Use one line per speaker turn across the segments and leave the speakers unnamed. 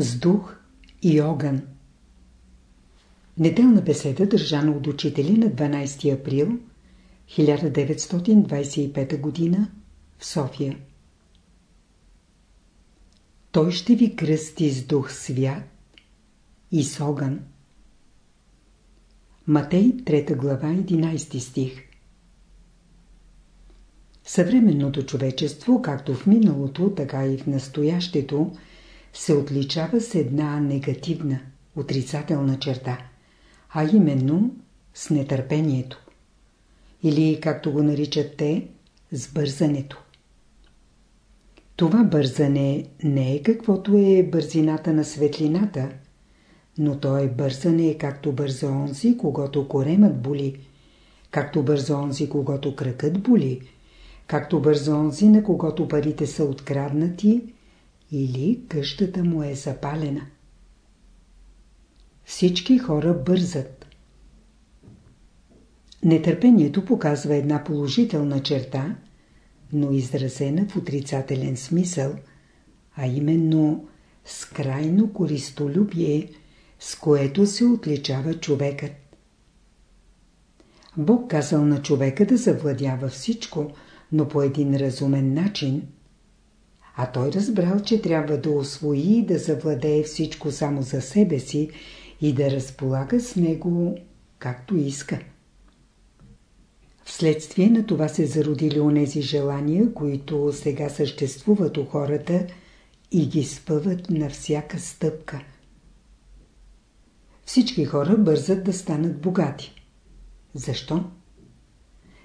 с дух и огън. Неделна беседа държана от учители на 12 април 1925 г. в София. Той ще ви кръсти с дух свят и с огън. Матей 3 глава 11 стих Съвременното човечество, както в миналото, така и в настоящето, се отличава с една негативна, отрицателна черта, а именно с нетърпението. Или, както го наричат те, с бързането. Това бързане не е каквото е бързината на светлината, но то е бързане както бърза онзи, когато коремът боли, както бърза онзи, когато кръкът боли, както бързо онзи, на когото парите са откраднати или къщата му е запалена. Всички хора бързат. Нетърпението показва една положителна черта, но изразена в отрицателен смисъл, а именно с крайно користолюбие, с което се отличава човекът. Бог казал на човека да завладява всичко – но по един разумен начин, а той разбрал, че трябва да освои и да завладее всичко само за себе си и да разполага с него както иска. Вследствие на това се зародили онези желания, които сега съществуват у хората и ги спъват на всяка стъпка. Всички хора бързат да станат богати. Защо?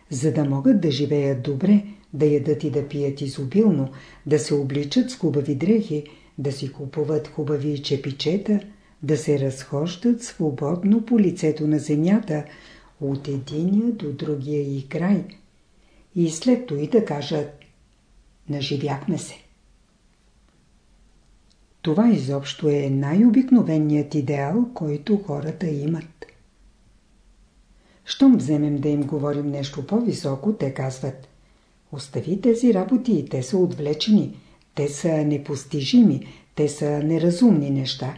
за да могат да живеят добре, да ядат и да пият изобилно, да се обличат с хубави дрехи, да си купуват хубави чепичета, да се разхождат свободно по лицето на земята, от единия до другия и край. И след това и да кажат «Наживяхме се». Това изобщо е най-обикновеният идеал, който хората имат. Щом вземем да им говорим нещо по-високо, те казват Остави тези работи, те са отвлечени, те са непостижими, те са неразумни неща.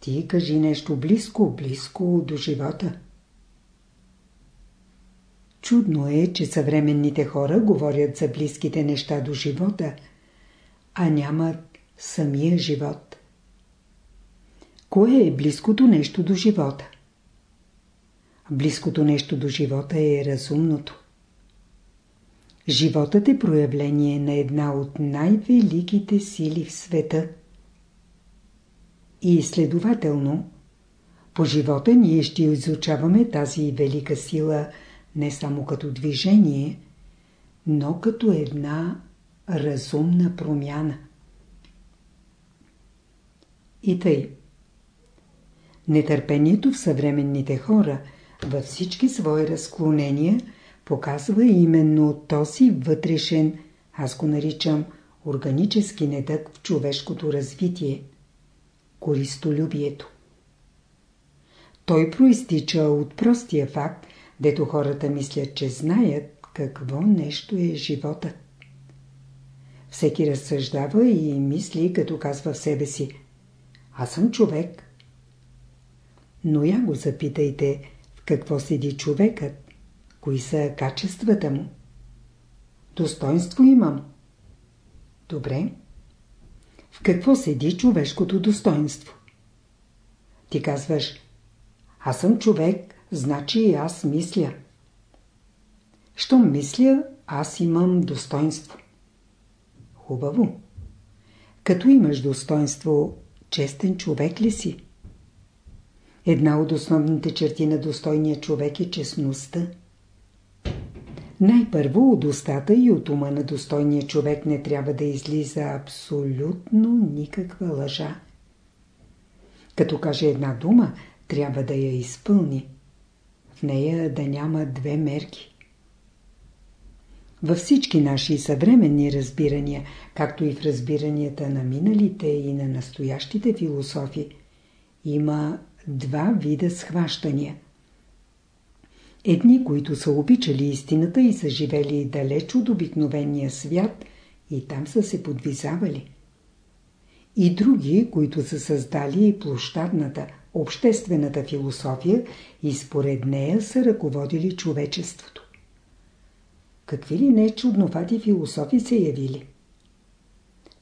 Ти кажи нещо близко, близко до живота. Чудно е, че съвременните хора говорят за близките неща до живота, а нямат самия живот. Кое е близкото нещо до живота? Близкото нещо до живота е разумното. Животът е проявление на една от най-великите сили в света. И следователно, по живота ние ще изучаваме тази велика сила не само като движение, но като една разумна промяна. И тъй. Нетърпението в съвременните хора – във всички свои разклонения показва именно този вътрешен, аз го наричам органически недък в човешкото развитие – користолюбието. Той проистича от простия факт, дето хората мислят, че знаят какво нещо е животът. Всеки разсъждава и мисли, като казва в себе си «Аз съм човек». Но я го запитайте – какво седи човекът, кои са качествата му. Достоинство имам. Добре. В какво седи човешкото достоинство? Ти казваш, аз съм човек, значи и аз мисля. Щом мисля, аз имам достоинство. Хубаво. Като имаш достоинство, честен човек ли си? Една от основните черти на достойния човек е честността. Най-първо от устата и от ума на достойния човек не трябва да излиза абсолютно никаква лъжа. Като каже една дума, трябва да я изпълни. В нея да няма две мерки. Във всички наши съвременни разбирания, както и в разбиранията на миналите и на настоящите философи, има два вида схващания. Едни, които са обичали истината и са живели далеч от обикновения свят и там са се подвизавали. и други, които са създали площадната, обществената философия и според нея са ръководили човечеството. Какви ли не чудновати философи се явили?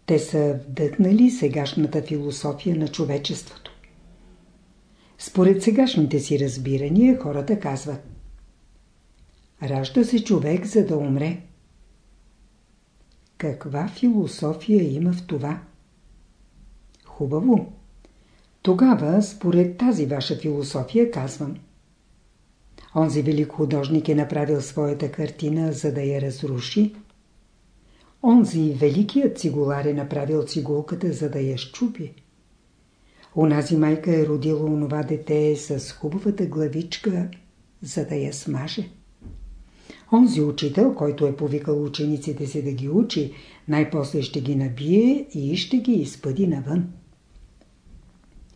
Те са вдъхнали сегашната философия на човечеството. Според сегашните си разбирания хората казват Ражда се човек за да умре. Каква философия има в това? Хубаво. Тогава, според тази ваша философия, казвам. Онзи велик художник е направил своята картина, за да я разруши. Онзи великият цигулар е направил цигулката, за да я щупи. Онази майка е родила онова дете с хубавата главичка, за да я смаже. Онзи учител, който е повикал учениците си да ги учи, най-после ще ги набие и ще ги изпъди навън.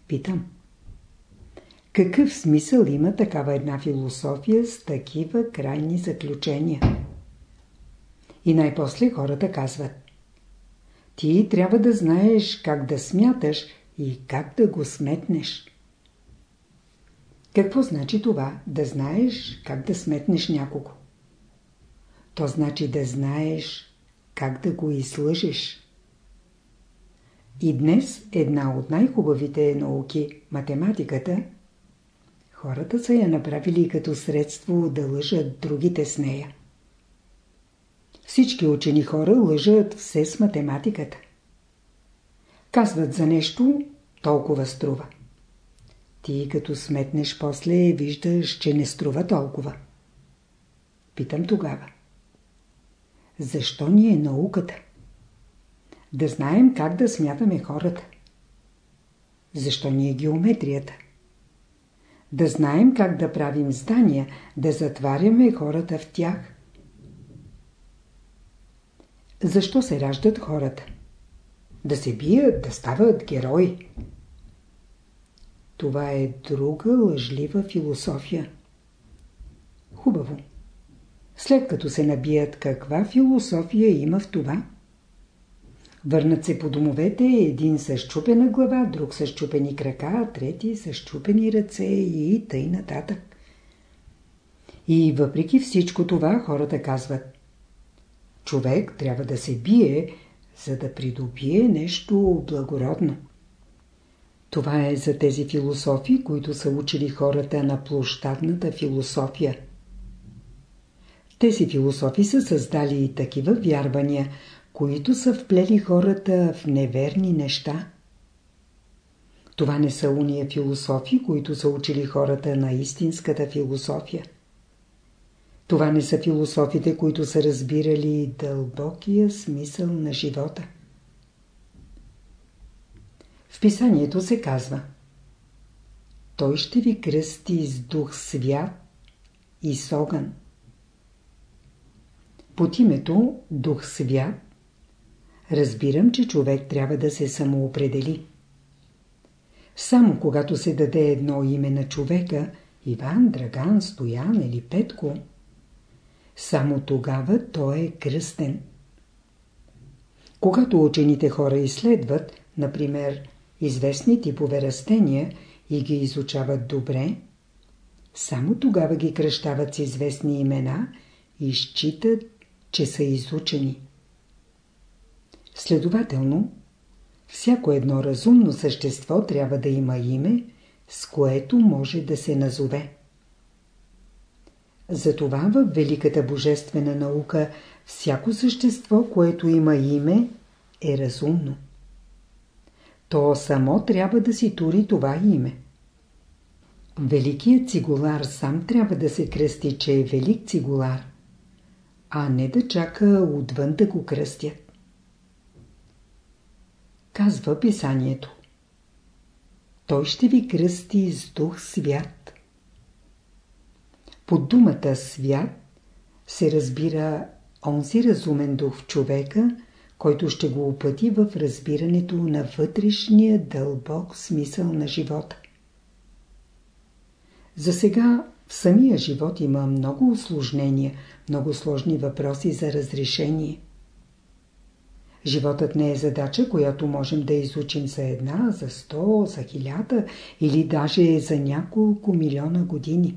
Питам. Какъв смисъл има такава една философия с такива крайни заключения? И най-после хората казват. Ти трябва да знаеш как да смяташ и как да го сметнеш. Какво значи това? Да знаеш как да сметнеш някого. То значи да знаеш как да го излъжеш. И днес една от най-хубавите науки, математиката, хората са я направили като средство да лъжат другите с нея. Всички учени хора лъжат все с математиката. Казват за нещо, толкова струва. Ти като сметнеш после, виждаш, че не струва толкова. Питам тогава. Защо ни е науката? Да знаем как да смятаме хората. Защо ни е геометрията? Да знаем как да правим здания, да затваряме хората в тях. Защо се раждат хората? Да се бият, да стават герои. Това е друга лъжлива философия. Хубаво. След като се набият, каква философия има в това? Върнат се по домовете, един с чупена глава, друг с чупени крака, трети с чупени ръце и тъй нататък. И въпреки всичко това хората казват Човек трябва да се бие, за да придобие нещо благородно. Това е за тези философи, които са учили хората на площадната философия. Тези философи са създали и такива вярвания, които са вплели хората в неверни неща. Това не са уния философи, които са учили хората на истинската философия. Това не са философите, които са разбирали дълбокия смисъл на живота. В писанието се казва Той ще ви кръсти с дух свят и с огън. Под името Дух Свят разбирам, че човек трябва да се самоопредели. Само когато се даде едно име на човека, Иван, Драган, Стоян или Петко, само тогава той е кръстен. Когато учените хора изследват, например, известни типове растения и ги изучават добре, само тогава ги кръщават с известни имена и считат, че са изучени. Следователно, всяко едно разумно същество трябва да има име, с което може да се назове. Затова в Великата Божествена наука всяко същество, което има име, е разумно. То само трябва да си тури това име. Великият цигулар сам трябва да се кръсти, че е велик цигулар а не да чака отвън да го кръстят. Казва писанието. Той ще ви кръсти с дух свят. Под думата свят се разбира онзи разумен дух в човека, който ще го опъти в разбирането на вътрешния дълбок смисъл на живота. За сега в самия живот има много осложнения, много сложни въпроси за разрешение. Животът не е задача, която можем да изучим за една, за сто, за хиляда или даже за няколко милиона години.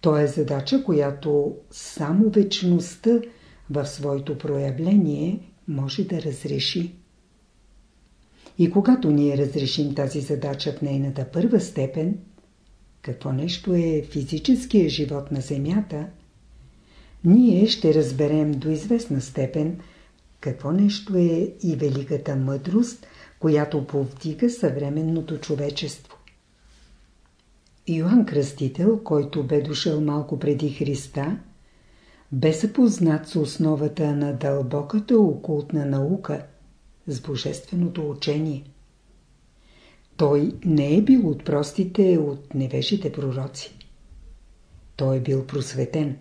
То е задача, която само вечността в своето проявление може да разреши. И когато ние разрешим тази задача в нейната първа степен, какво нещо е физическия живот на Земята, ние ще разберем до известна степен какво нещо е и великата мъдрост, която повдига съвременното човечество. Йоанн Кръстител, който бе дошъл малко преди Христа, бе запознат с основата на дълбоката окултна наука, с божественото учение. Той не е бил от простите, от невежите пророци. Той е бил просветен.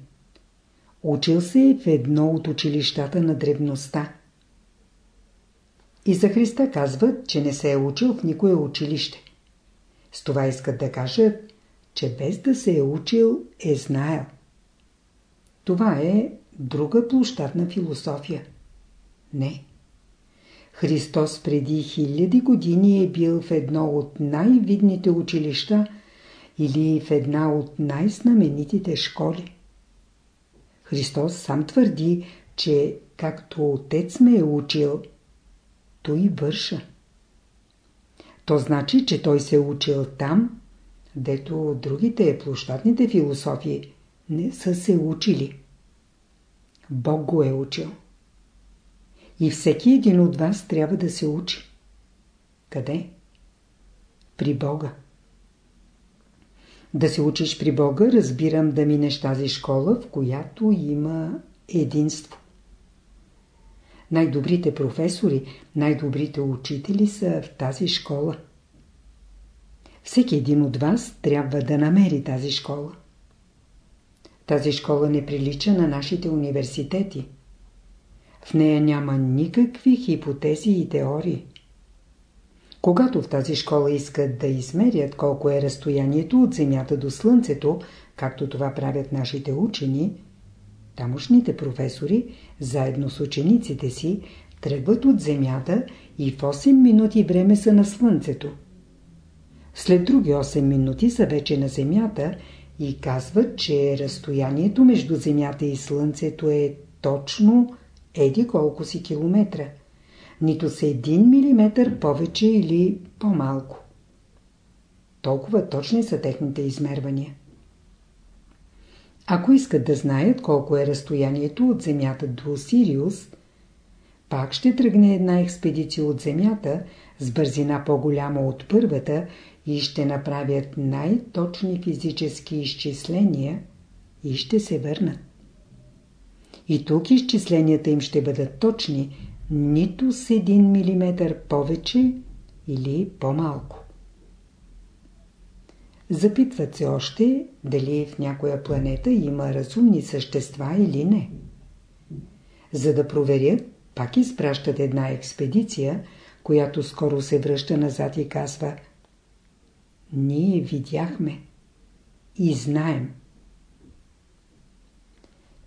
Учил се в едно от училищата на древността. И за Христа казват, че не се е учил в никое училище. С това искат да кажат, че без да се е учил, е знаел. Това е друга площадна философия. Не. Христос преди хиляди години е бил в едно от най-видните училища или в една от най-знаменитите школи. Христос сам твърди, че както Отец ме е учил, той върша. То значи, че той се е учил там, дето другите площадните философии не са се учили. Бог го е учил. И всеки един от вас трябва да се учи. Къде? При Бога. Да се учиш при Бога, разбирам да минеш тази школа, в която има единство. Най-добрите професори, най-добрите учители са в тази школа. Всеки един от вас трябва да намери тази школа. Тази школа не прилича на нашите университети. В нея няма никакви хипотези и теории. Когато в тази школа искат да измерят колко е разстоянието от Земята до Слънцето, както това правят нашите учени, тамошните професори, заедно с учениците си, тръгват от Земята и в 8 минути време са на Слънцето. След други 8 минути са вече на Земята и казват, че разстоянието между Земята и Слънцето е точно еди колко си километра. Нито с един милиметър повече или по-малко. Толкова точни са техните измервания. Ако искат да знаят колко е разстоянието от Земята до Сириус, пак ще тръгне една експедиция от Земята с бързина по-голяма от първата и ще направят най-точни физически изчисления и ще се върнат. И тук изчисленията им ще бъдат точни, нито с един милиметър повече или по-малко. Запитват се още дали в някоя планета има разумни същества или не. За да проверят, пак изпращат една експедиция, която скоро се връща назад и казва Ние видяхме и знаем.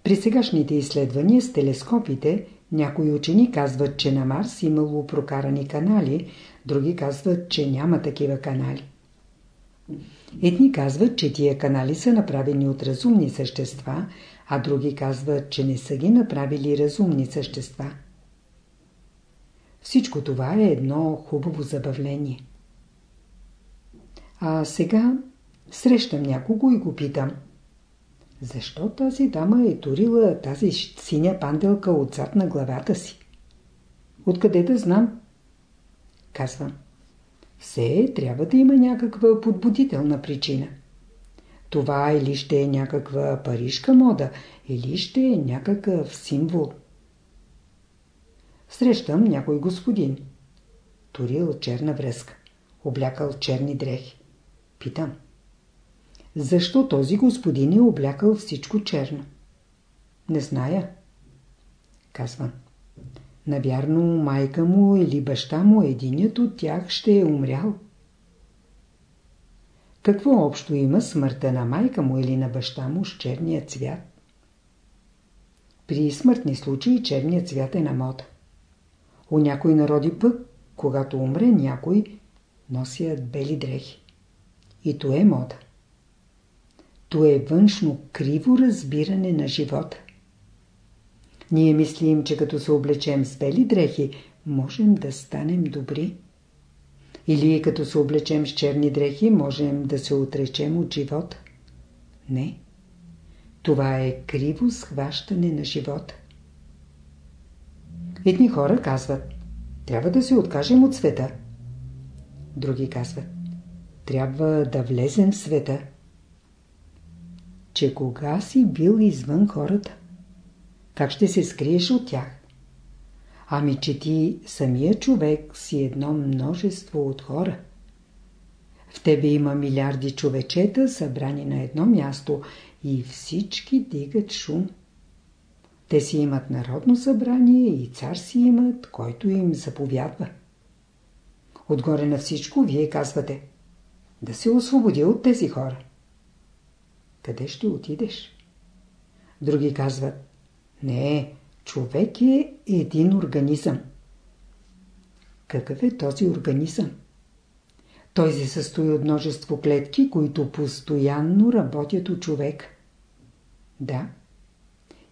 При сегашните изследвания с телескопите някои учени казват, че на Марс имало прокарани канали, други казват, че няма такива канали. Едни казват, че тия канали са направени от разумни същества, а други казват, че не са ги направили разумни същества. Всичко това е едно хубаво забавление. А сега срещам някого и го питам – защо тази дама е турила тази синя панделка отзад на главата си? Откъде да знам? Казвам. Все трябва да има някаква подбудителна причина. Това или ще е някаква парижка мода, или ще е някакъв символ. Срещам някой господин. Турил черна връзка. Облякал черни дрехи. Питам. Защо този господин е облякал всичко черно? Не зная. Казвам. Навярно майка му или баща му, единият от тях ще е умрял. Какво общо има смъртта на майка му или на баща му с черния цвят? При смъртни случаи черният цвят е на мода. У някои народи пък, когато умре някой, носят бели дрехи. И то е мода. То е външно криво разбиране на живота. Ние мислим, че като се облечем с бели дрехи, можем да станем добри. Или като се облечем с черни дрехи, можем да се отречем от живота. Не. Това е криво схващане на живота. Едни хора казват, трябва да се откажем от света. Други казват, трябва да влезем в света. Че кога си бил извън хората? Как ще се скриеш от тях? Ами, че ти самия човек си едно множество от хора. В тебе има милиарди човечета, събрани на едно място и всички дигат шум. Те си имат народно събрание и цар си имат, който им заповядва. Отгоре на всичко вие казвате да се освободи от тези хора. Къде ще отидеш? Други казват не, човек е един организъм. Какъв е този организъм? Той се състои от множество клетки, които постоянно работят от човек. Да.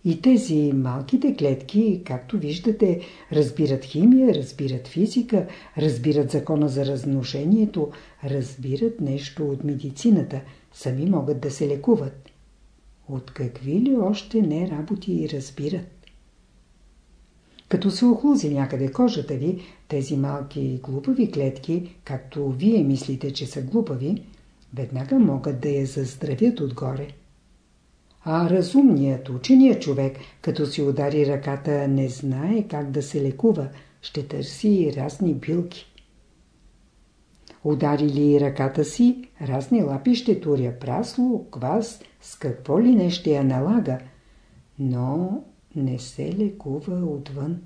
И тези малките клетки, както виждате, разбират химия, разбират физика, разбират закона за разношението, разбират нещо от медицината, сами могат да се лекуват. От какви ли още не работи разбират? Като се охлузи някъде кожата ви, тези малки глупави клетки, както вие мислите, че са глупави, веднага могат да я заздравят отгоре. А разумният, ученият човек, като си удари ръката, не знае как да се лекува, ще търси разни билки. Ударили ръката си, разни лапи ще туря, прасло, квас, с какво ли не ще я налага, но не се лекува отвън.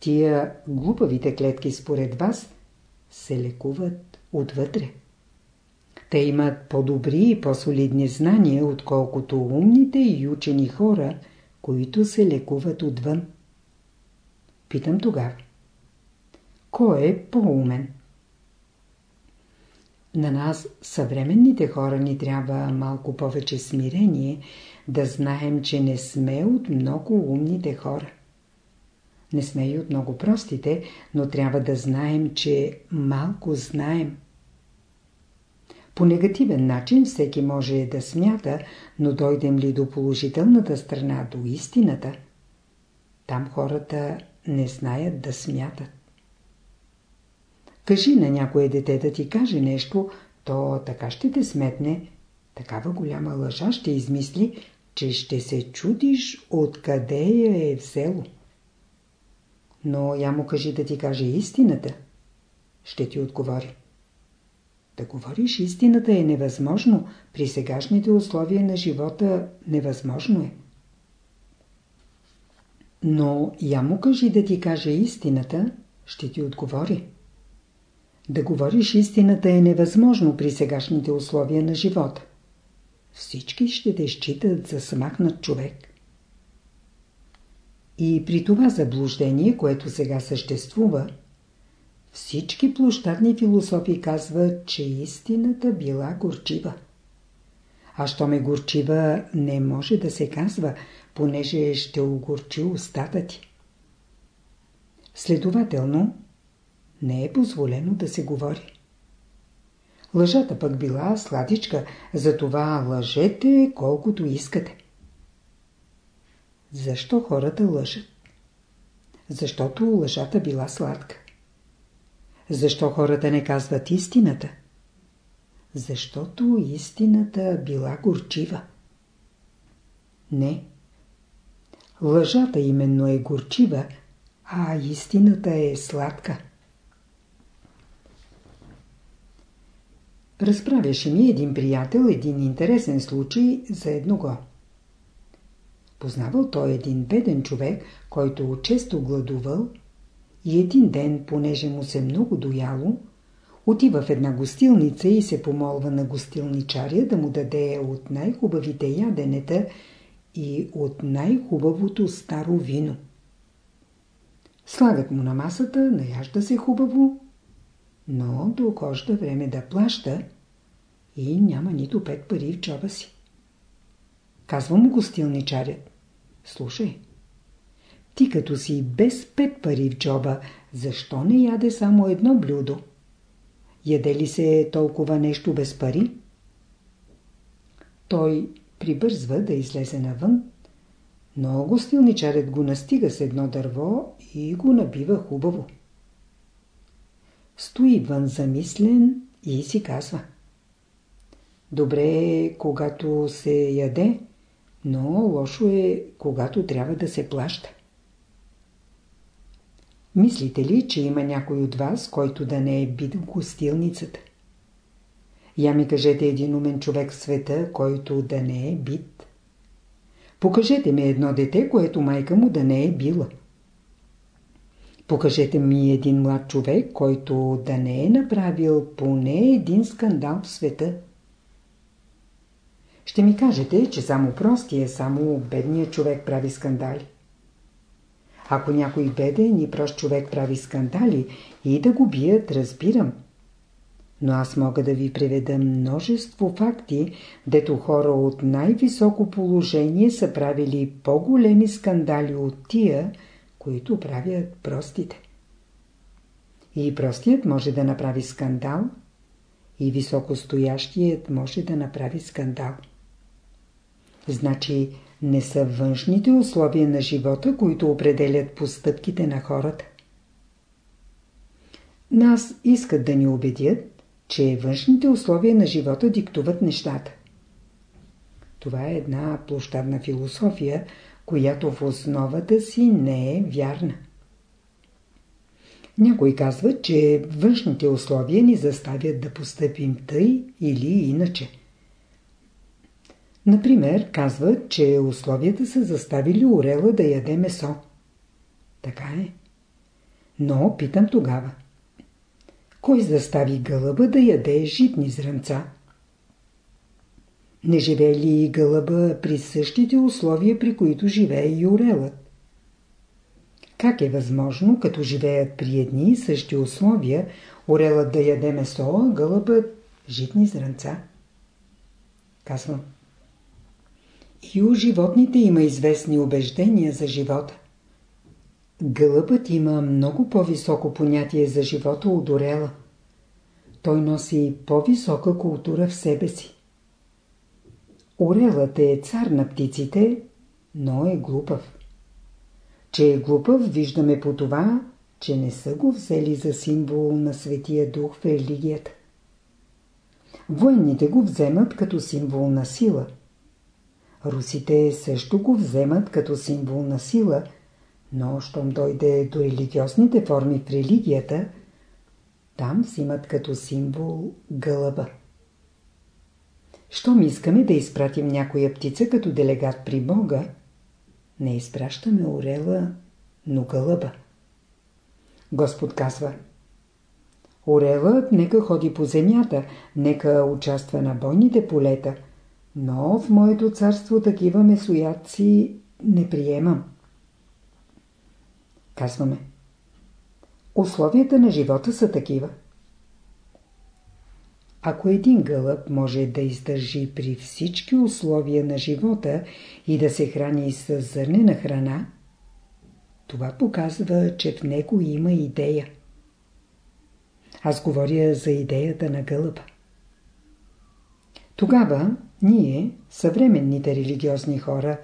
Тия глупавите клетки според вас се лекуват отвътре. Те имат по-добри и по-солидни знания, отколкото умните и учени хора, които се лекуват отвън. Питам тогава. Кой е по-умен? На нас, съвременните хора, ни трябва малко повече смирение, да знаем, че не сме от много умните хора. Не сме и от много простите, но трябва да знаем, че малко знаем. По негативен начин всеки може да смята, но дойдем ли до положителната страна, до истината, там хората не знаят да смятат. Кажи на някое дете да ти каже нещо, то така ще те сметне, такава голяма лъжа ще измисли, че ще се чудиш откъде я е взело. Но я му кажи да ти каже истината. Ще ти отговори. Да говориш истината е невъзможно. При сегашните условия на живота невъзможно е. Но я му кажи да ти каже истината, ще ти отговори. Да говориш истината е невъзможно при сегашните условия на живота. Всички ще те считат за смахнат човек. И при това заблуждение, което сега съществува, всички площадни философи казват, че истината била горчива. А що ме горчива, не може да се казва, понеже ще огорчи устата ти. Следователно, не е позволено да се говори. Лъжата пък била сладичка, затова лъжете колкото искате. Защо хората лъжат? Защото лъжата била сладка. Защо хората не казват истината? Защото истината била горчива. Не. Лъжата именно е горчива, а истината е сладка. Разправяше ми един приятел един интересен случай за едного. Познавал той един беден човек, който често гладувал и един ден, понеже му се много дояло, отива в една гостилница и се помолва на гостилничаря да му даде от най-хубавите яденета и от най-хубавото старо вино. Слагат му на масата, наяжда се хубаво, но докожда време да плаща и няма нито пет пари в джоба си. Казва му гостилничарят. Слушай, ти като си без пет пари в джоба, защо не яде само едно блюдо? Яде ли се толкова нещо без пари? Той прибързва да излезе навън, но гостилничарят го настига с едно дърво и го набива хубаво. Стои вън замислен и си казва. Добре е, когато се яде, но лошо е, когато трябва да се плаща. Мислите ли, че има някой от вас, който да не е бит в гостилницата? Я ми кажете един умен човек в света, който да не е бит. Покажете ми едно дете, което майка му да не е била. Покажете ми един млад човек, който да не е направил поне един скандал в света. Ще ми кажете, че само простия, само бедният човек прави скандали. Ако някой беден и прост човек прави скандали и да го бият, разбирам. Но аз мога да ви приведа множество факти, дето хора от най-високо положение са правили по-големи скандали от тия, които правят простите. И простият може да направи скандал, и високостоящият може да направи скандал. Значи не са външните условия на живота, които определят постъпките на хората. Нас искат да ни убедят, че външните условия на живота диктуват нещата. Това е една площадна философия, която в основата си не е вярна. Някой казва, че външните условия ни заставят да постъпим тъй или иначе. Например, казват, че условията са заставили орела да яде месо. Така е. Но питам тогава. Кой застави гълъба да яде житни зранца? Не живее ли и гълъба при същите условия, при които живее и орелът? Как е възможно, като живеят при едни и същи условия, орелът да яде месо, а гълъбът житни зранца? Казвам. И у животните има известни убеждения за живота. Гълъбът има много по-високо понятие за живота от орела. Той носи по-висока култура в себе си. Орелът е цар на птиците, но е глупав. Че е глупав, виждаме по това, че не са го взели за символ на Светия Дух в религията. Военните го вземат като символ на сила. Русите също го вземат като символ на сила, но щом дойде до религиозните форми в религията, там взимат като символ гълъба. Щом искаме да изпратим някоя птица като делегат при Бога, не изпращаме орела, но гълъба. Господ казва Орелът нека ходи по земята, нека участва на бойните полета, но в моето царство такива месоядци не приемам. Казваме Условията на живота са такива. Ако един гълъб може да издържи при всички условия на живота и да се храни с зърнена храна, това показва, че в него има идея. Аз говоря за идеята на гълъба. Тогава ние, съвременните религиозни хора,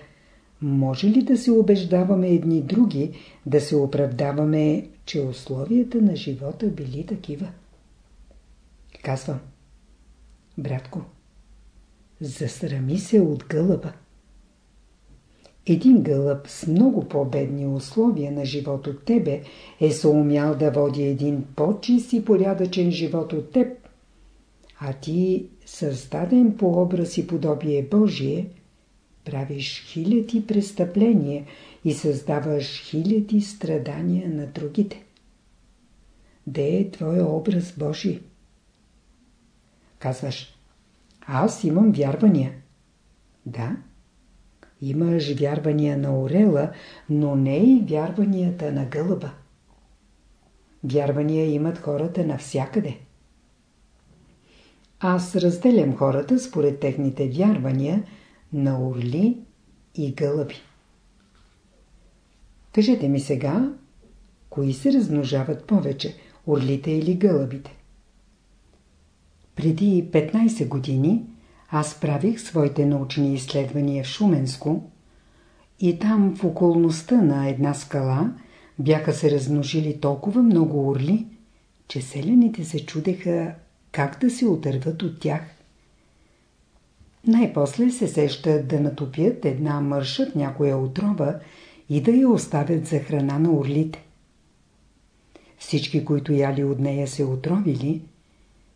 може ли да се убеждаваме едни други, да се оправдаваме, че условията на живота били такива? Казвам. Братко, засрами се от гълъба. Един гълъб с много по-бедни условия на живот от тебе е съумял да води един по-чист и порядъчен живот от теб, а ти, създаден по образ и подобие Божие, правиш хиляди престъпления и създаваш хиляди страдания на другите. Де е твоя образ Божий? Казваш, аз имам вярвания. Да, имаш вярвания на орела, но не и вярванията на гълъба. Вярвания имат хората навсякъде. Аз разделям хората според техните вярвания на орли и гълъби. Кажете ми сега, кои се размножават повече, орлите или гълъбите? Преди 15 години аз правих своите научни изследвания в Шуменско и там в околността на една скала бяха се размножили толкова много орли, че селяните се чудеха как да се отърват от тях. Най-после се сещат да натопят една мършът някоя отрова и да я оставят за храна на орлите. Всички, които яли от нея се отровили,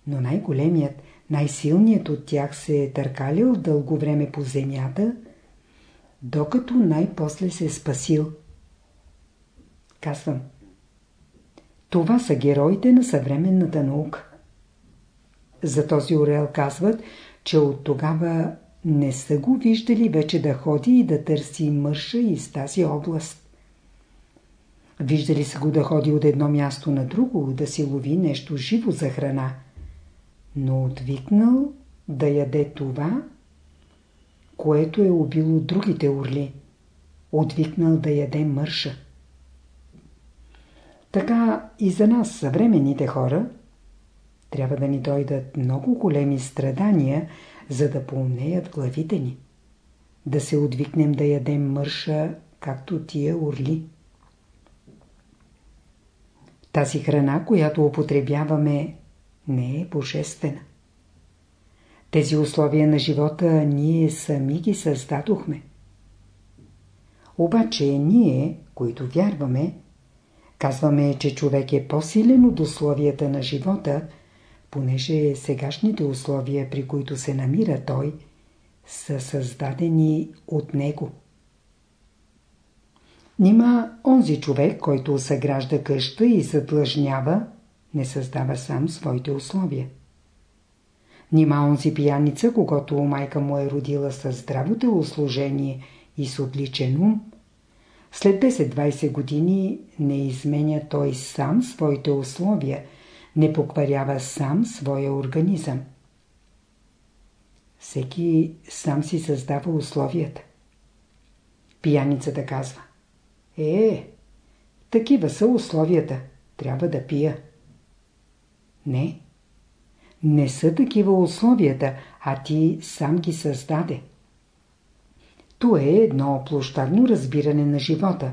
но най-големият, най-силният от тях се е търкалил дълго време по земята, докато най-после се е спасил. Казвам. Това са героите на съвременната наука. За този орел казват, че от тогава не са го виждали вече да ходи и да търси мърша из тази област. Виждали са го да ходи от едно място на друго, да си лови нещо живо за храна. Но отвикнал да яде това, което е убило другите орли. Отвикнал да яде мърша. Така и за нас, съвременните хора, трябва да ни дойдат много големи страдания, за да поумнеят главите ни. Да се отвикнем да ядем мърша, както тия орли. Тази храна, която употребяваме, не е божествена. Тези условия на живота ние сами ги създадохме. Обаче ние, които вярваме, казваме, че човек е по-силен от условията на живота, понеже сегашните условия, при които се намира той, са създадени от него. Нима онзи човек, който съгражда къща и задлъжнява, не създава сам своите условия. Нима онзи пияница, когато майка му е родила със здраво телосложение и с отличен ум, след 10-20 години не изменя той сам своите условия, не покварява сам своя организъм. Всеки сам си създава условията. Пияницата казва Е, такива са условията. Трябва да пия. Не. Не са такива условията, а ти сам ги създаде. То е едно площадно разбиране на живота.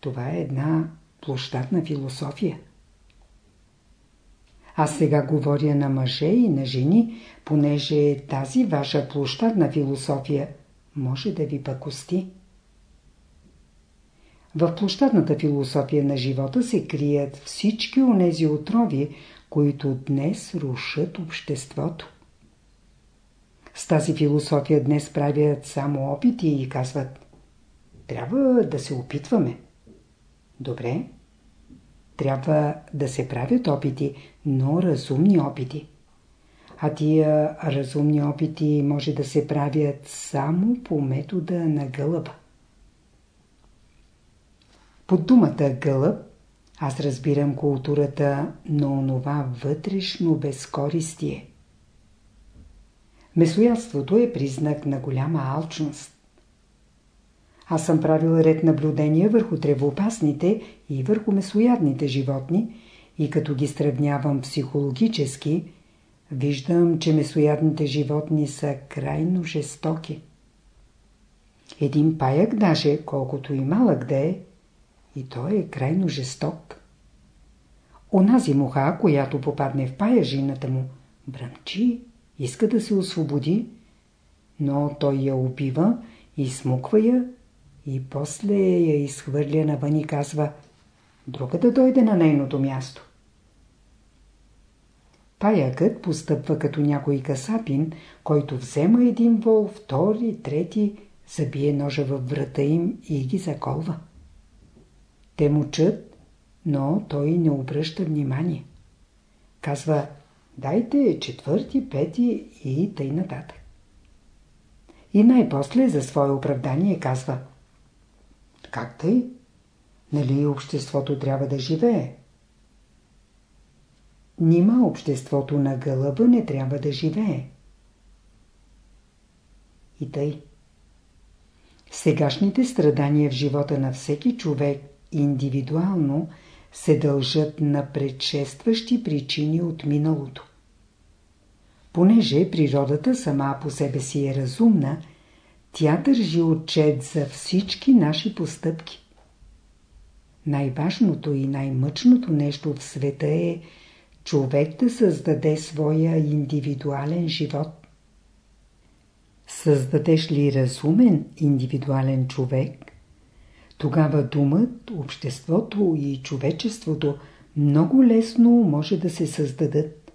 Това е една площадна философия. Аз сега говоря на мъже и на жени, понеже тази ваша площадна философия може да ви пакости. В площадната философия на живота се крият всички онези отрови, които днес рушат обществото. С тази философия днес правят само опити и казват Трябва да се опитваме. Добре. Трябва да се правят опити, но разумни опити. А тия разумни опити може да се правят само по метода на гълъба. Под думата гълъб аз разбирам културата на онова вътрешно безкористие. Месоядството е признак на голяма алчност. Аз съм правил ред наблюдения върху тревоопасните и върху месоядните животни и като ги сравнявам психологически, виждам, че месоядните животни са крайно жестоки. Един паяк даже, колкото и малък да е, и той е крайно жесток. Онази муха, която попадне в паяжината му, бръмчи, иска да се освободи, но той я убива, измуква я и после я изхвърля навън и казва друга да дойде на нейното място. Паякът постъпва като някой касапин, който взема един вол, втори, трети, забие ножа във врата им и ги заколва. Те мучат, но той не обръща внимание. Казва, дайте четвърти, пети и тъй нататък. И най-после за свое оправдание казва, как тъй? Нали обществото трябва да живее? нима обществото на гълъба не трябва да живее. И тъй. Сегашните страдания в живота на всеки човек индивидуално се дължат на предшестващи причини от миналото. Понеже природата сама по себе си е разумна, тя държи отчет за всички наши постъпки. Най-важното и най-мъчното нещо в света е човек да създаде своя индивидуален живот. Създадеш ли разумен индивидуален човек, тогава думът, обществото и човечеството много лесно може да се създадат.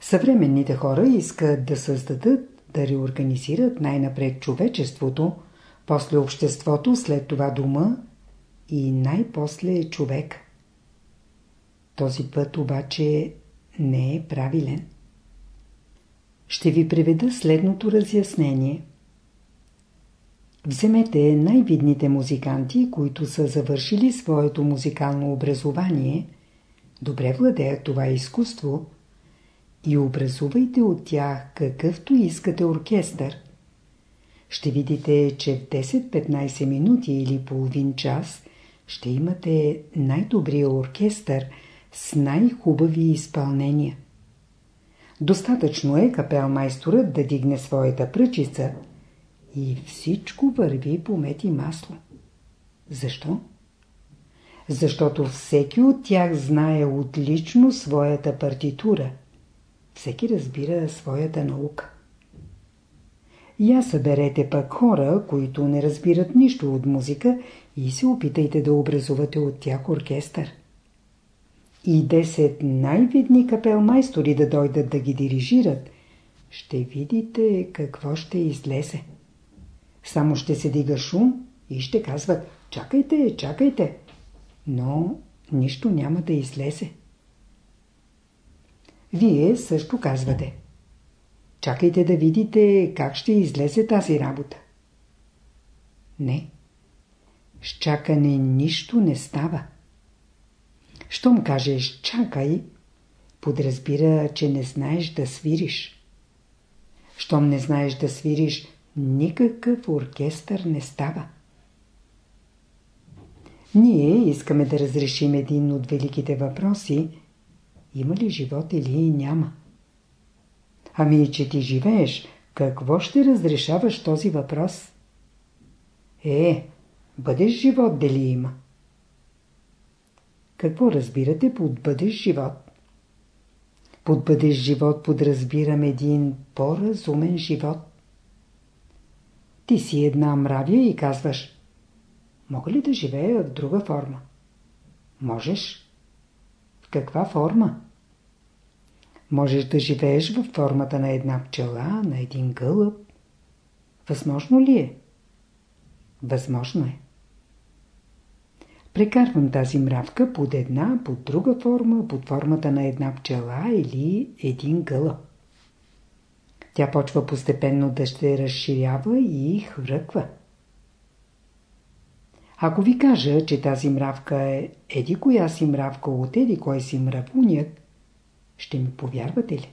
Съвременните хора искат да създадат, да реорганизират най-напред човечеството, после обществото, след това дума и най-после човек. Този път обаче не е правилен. Ще ви приведа следното разяснение. Вземете най-видните музиканти, които са завършили своето музикално образование, добре владеят това изкуство и образувайте от тях какъвто искате оркестър. Ще видите, че в 10-15 минути или половин час ще имате най-добрия оркестър с най-хубави изпълнения. Достатъчно е капелмайсторът да дигне своята пръчица и всичко върви по мет и масло. Защо? Защото всеки от тях знае отлично своята партитура. Всеки разбира своята наука. Я съберете пък хора, които не разбират нищо от музика и се опитайте да образувате от тях оркестър и 10 най-видни капелмайстори да дойдат да ги дирижират, ще видите какво ще излезе. Само ще се дига шум и ще казват «Чакайте, чакайте!» Но нищо няма да излезе. Вие също казвате Чакайте да видите как ще излезе тази работа. Не. С чакане нищо не става. Щом кажеш чакай, подразбира, че не знаеш да свириш. Щом не знаеш да свириш, никакъв оркестър не става. Ние искаме да разрешим един от великите въпроси има ли живот или няма. Ами, че ти живееш, какво ще разрешаваш този въпрос? Е, бъдеш живот дали има? Какво разбирате под бъдещ живот? Под бъдещ живот подразбирам един по-разумен живот. Ти си една мравя и казваш Мога ли да живея в друга форма? Можеш. В каква форма? Можеш да живееш в формата на една пчела, на един гълъб. Възможно ли е? Възможно е. Прекарвам тази мравка под една, под друга форма, под формата на една пчела или един гълъб. Тя почва постепенно да ще разширява и хвърква. Ако ви кажа, че тази мравка е еди коя си мравка от еди кой си мравуняк, ще ми повярвате ли?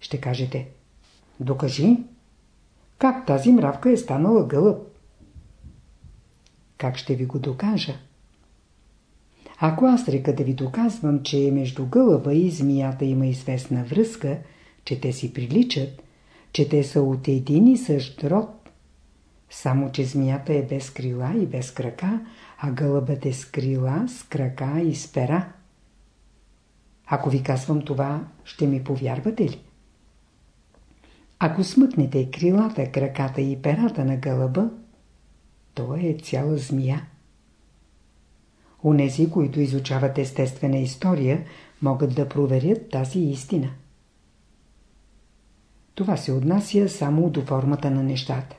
Ще кажете, докажи, как тази мравка е станала гълъб. Как ще ви го докажа? Ако аз река да ви доказвам, че между гълъба и змията има известна връзка, че те си приличат, че те са от един и същ род, само че змията е без крила и без крака, а гълъбът е с крила, с крака и с пера. Ако ви казвам това, ще ми повярвате ли? Ако смъкнете крилата, краката и перата на гълъба, то е цяла змия. Унези, които изучават естествена история, могат да проверят тази истина. Това се отнася само до формата на нещата.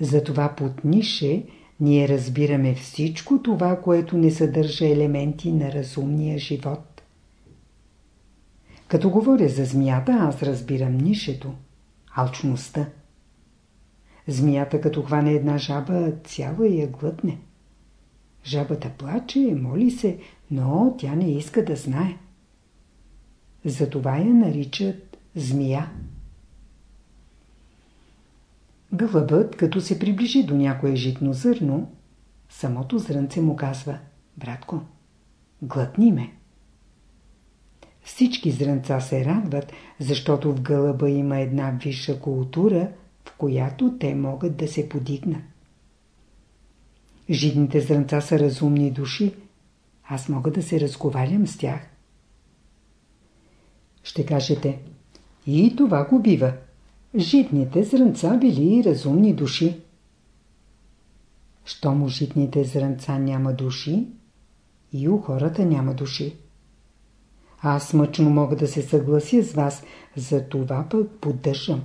Затова под нише ние разбираме всичко това, което не съдържа елементи на разумния живот. Като говоря за змията, аз разбирам нишето, алчността. Змията като хване една жаба, цяла я глътне. Жабата плаче, моли се, но тя не иска да знае. Затова я наричат змия. Гълъбът, като се приближи до някое житно зърно, самото зрънце му казва «Братко, глътни ме». Всички зрънца се радват, защото в гълъба има една висша култура, в която те могат да се подигнат. Жидните зрънца са разумни души. Аз мога да се разговарям с тях. Ще кажете, и това го бива. Житните зрънца били разумни души. Щом у житните зрънца няма души, и у хората няма души. Аз мъчно мога да се съглася с вас, за това пък поддържам.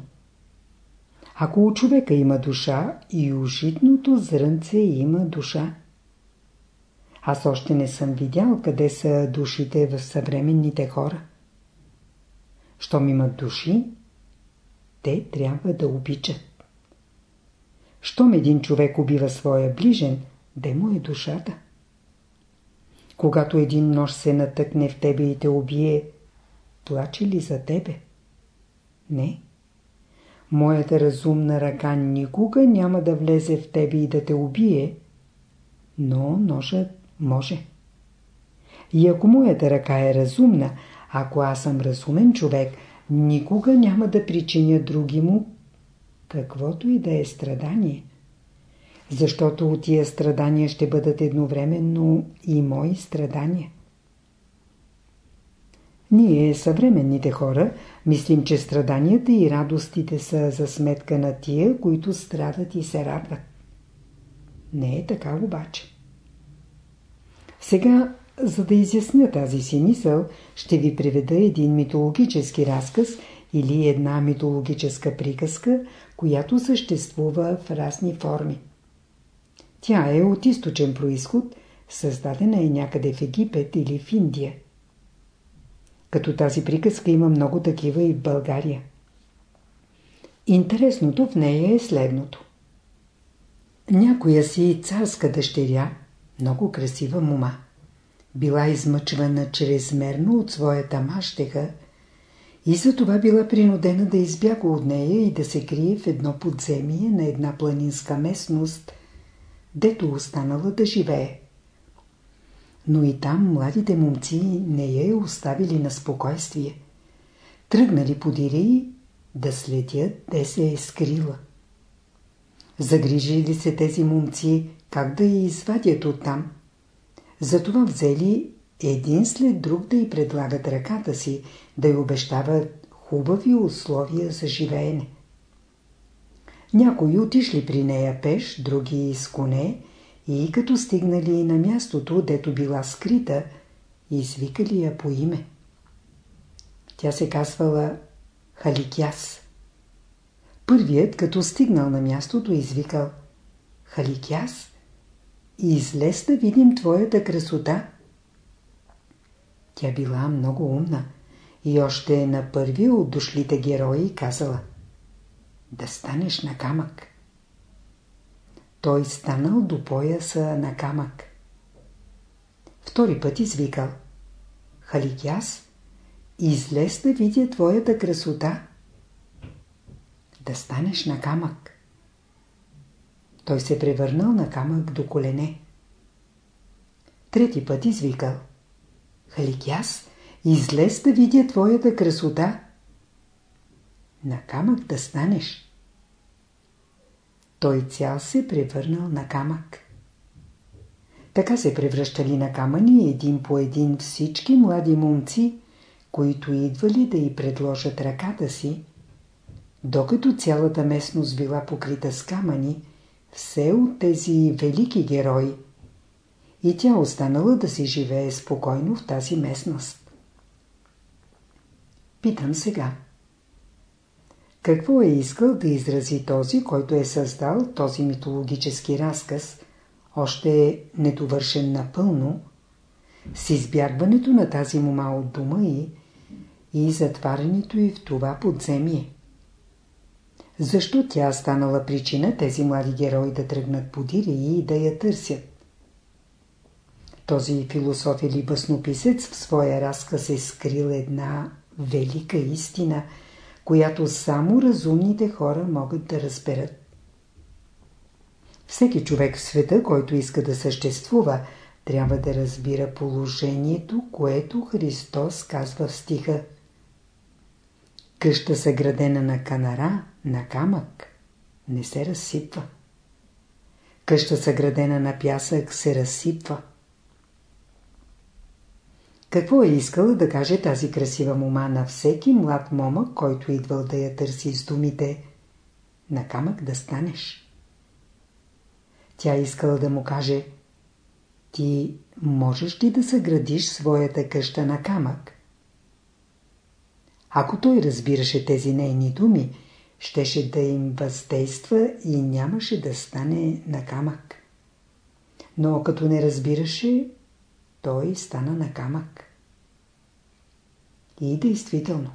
Ако у човека има душа, и у житното зрънце има душа. Аз още не съм видял къде са душите в съвременните хора. Щом имат души, те трябва да обичат. Щом един човек убива своя ближен, де му е душата? Когато един нож се натъкне в тебе и те убие, плаче ли за тебе? Не. Моята разумна ръка никога няма да влезе в тебе и да те убие, но ножът може. И ако моята ръка е разумна, ако аз съм разумен човек, никога няма да причиня други му каквото и да е страдание. Защото от тия страдания ще бъдат едновременно и мои страдания. Ние, съвременните хора, мислим, че страданията и радостите са за сметка на тия, които страдат и се радват. Не е така обаче. Сега, за да изясня тази си мисъл, ще ви приведа един митологически разказ или една митологическа приказка, която съществува в разни форми. Тя е от източен происход, създадена е някъде в Египет или в Индия. Като тази приказка има много такива и в България. Интересното в нея е следното. Някоя си царска дъщеря, много красива мума, била измъчвана чрезмерно от своята мащеха и за това била принудена да избяга от нея и да се крие в едно подземие на една планинска местност, дето останала да живее но и там младите момци не я е оставили на спокойствие. Тръгнали подири да следят де се е скрила. Загрижили се тези момци как да я извадят оттам. Затова взели един след друг да й предлагат ръката си, да й обещават хубави условия за живеене. Някои отишли при нея пеш, други с коне, и като стигнали на мястото, дето била скрита, извикали я по име. Тя се казвала Халикяс. Първият, като стигнал на мястото, извикал Халикяс, излез да видим твоята красота. Тя била много умна и още на първия от дошлите герои казала Да станеш на камък той станал до пояса на камък. Втори път извикал. Халикяс, излез да видя твоята красота. Да станеш на камък. Той се превърнал на камък до колене. Трети път извикал. Халикяс, излез да видя твоята красота. На камък да станеш той цял се превърнал на камък. Така се превръщали на камъни един по един всички млади момци, които идвали да й предложат ръката си, докато цялата местност била покрита с камъни, все от тези велики герои, и тя останала да си живее спокойно в тази местност. Питам сега. Какво е искал да изрази този, който е създал този митологически разказ, още недовършен напълно, с избягването на тази мума от дома и, и затварянето й в това подземие? Защо тя станала причина тези млади герои да тръгнат по дири и да я търсят? Този философ или баснописец в своя разказ е скрил една велика истина, която само разумните хора могат да разберат. Всеки човек в света, който иска да съществува, трябва да разбира положението, което Христос казва в стиха. Къща съградена на канара, на камък, не се разсипва. Къща съградена на пясък се разсипва. Какво е искала да каже тази красива мома на всеки млад момък, който идвал да я търси с думите «На камък да станеш»? Тя искала да му каже «Ти можеш ли да съградиш своята къща на камък?» Ако той разбираше тези нейни думи, щеше да им въздейства и нямаше да стане на камък. Но като не разбираше, той стана на камък. И действително.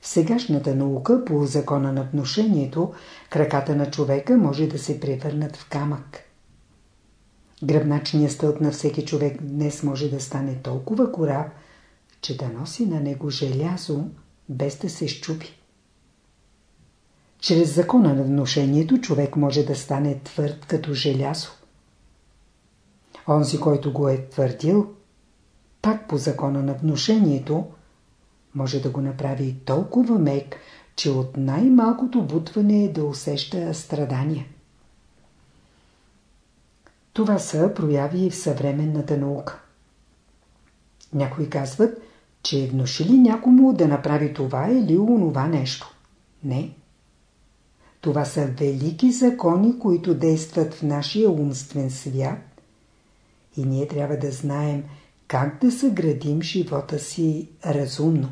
В сегашната наука по закона на вношението, краката на човека може да се превърнат в камък. Гръбначният стълб на всеки човек днес може да стане толкова корав, че да носи на него желязо, без да се щупи. Чрез закона на вношението човек може да стане твърд като желязо. Онзи, който го е твърдил, пак по закона на вношението, може да го направи толкова мек, че от най-малкото бутване е да усеща страдания. Това са прояви в съвременната наука. Някои казват, че е внушили някому да направи това или онова нещо. Не. Това са велики закони, които действат в нашия умствен свят и ние трябва да знаем как да съградим живота си разумно.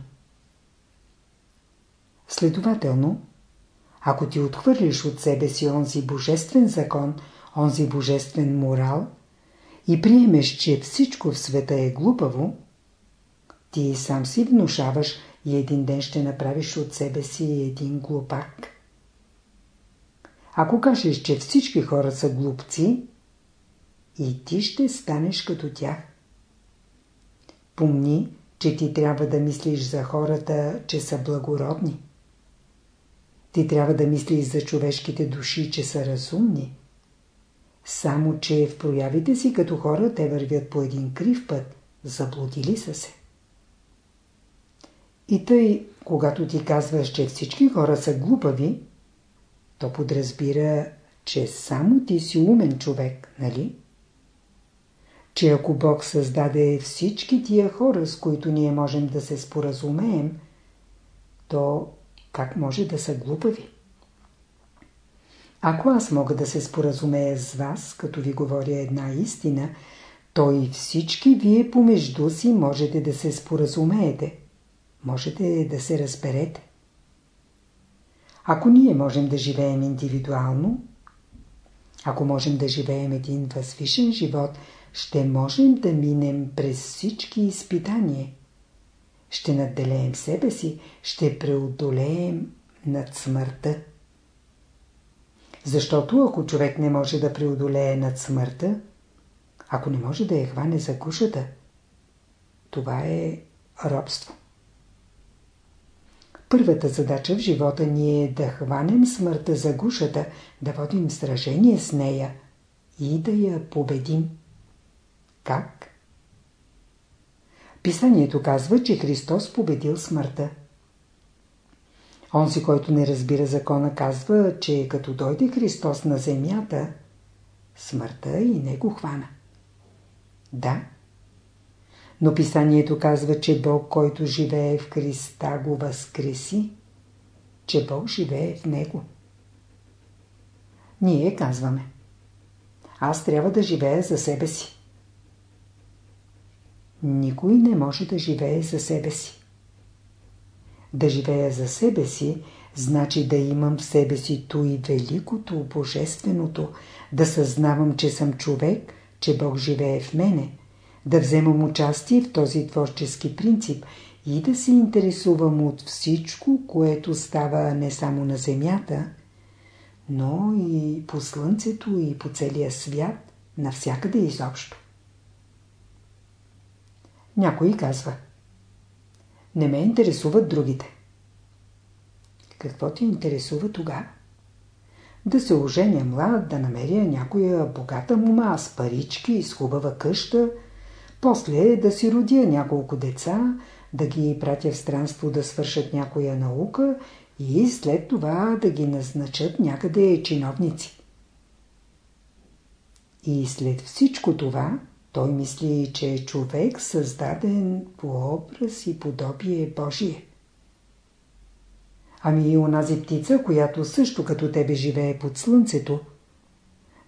Следователно, ако ти отхвърлиш от себе си онзи божествен закон, онзи божествен морал и приемеш, че всичко в света е глупаво, ти сам си внушаваш и един ден ще направиш от себе си един глупак. Ако кажеш, че всички хора са глупци, и ти ще станеш като тях. Помни, че ти трябва да мислиш за хората, че са благородни. Ти трябва да мислиш за човешките души, че са разумни. Само, че в проявите си като хора те вървят по един крив път, заблудили са се. И тъй, когато ти казваш, че всички хора са глупави, то подразбира, че само ти си умен човек, нали? Че ако Бог създаде всички тия хора, с които ние можем да се споразумеем, то как може да са глупави? Ако аз мога да се споразумея с вас, като ви говоря една истина, то и всички вие помежду си можете да се споразумеете. Можете да се разберете. Ако ние можем да живеем индивидуално, ако можем да живеем един възвишен живот, ще можем да минем през всички изпитания. Ще надделеем себе си, ще преодолеем над смъртта. Защото ако човек не може да преодолее над смъртта, ако не може да я хване за гушата, това е робство. Първата задача в живота ни е да хванем смъртта за гушата, да водим сражение с нея и да я победим. Как? Писанието казва, че Христос победил смъртта. Онзи, който не разбира закона, казва, че като дойде Христос на земята, смъртта и не го хвана. Да, но писанието казва, че Бог, който живее в Христа, го възкреси, че Бог живее в Него. Ние казваме, аз трябва да живея за себе си. Никой не може да живее за себе си. Да живея за себе си, значи да имам в себе си то и великото, божественото, да съзнавам, че съм човек, че Бог живее в мене – да вземам участие в този творчески принцип и да се интересувам от всичко, което става не само на Земята, но и по Слънцето и по целия свят, навсякъде изобщо. Някой казва. Не ме интересуват другите. Какво ти интересува тогава? Да се оженя млад, да намеря някоя богата мума с парички, с хубава къща, после да си родя няколко деца, да ги пратя в странство да свършат някоя наука и след това да ги назначат някъде чиновници. И след всичко това, той мисли, че е човек създаден по образ и подобие Божие. Ами и онази птица, която също като тебе живее под слънцето,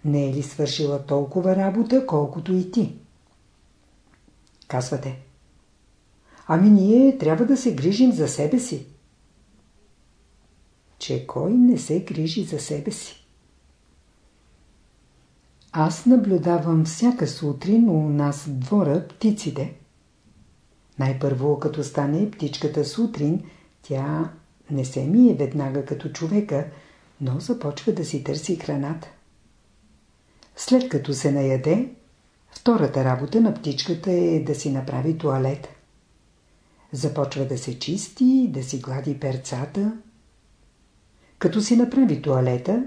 не е ли свършила толкова работа, колкото и ти? Казвате. Ами ние трябва да се грижим за себе си. Че кой не се грижи за себе си? Аз наблюдавам всяка сутрин у нас двора птиците. Най-първо, като стане птичката сутрин, тя не се мие веднага като човека, но започва да си търси храната. След като се наяде, втората работа на птичката е да си направи туалет. Започва да се чисти, да си глади перцата. Като си направи туалета,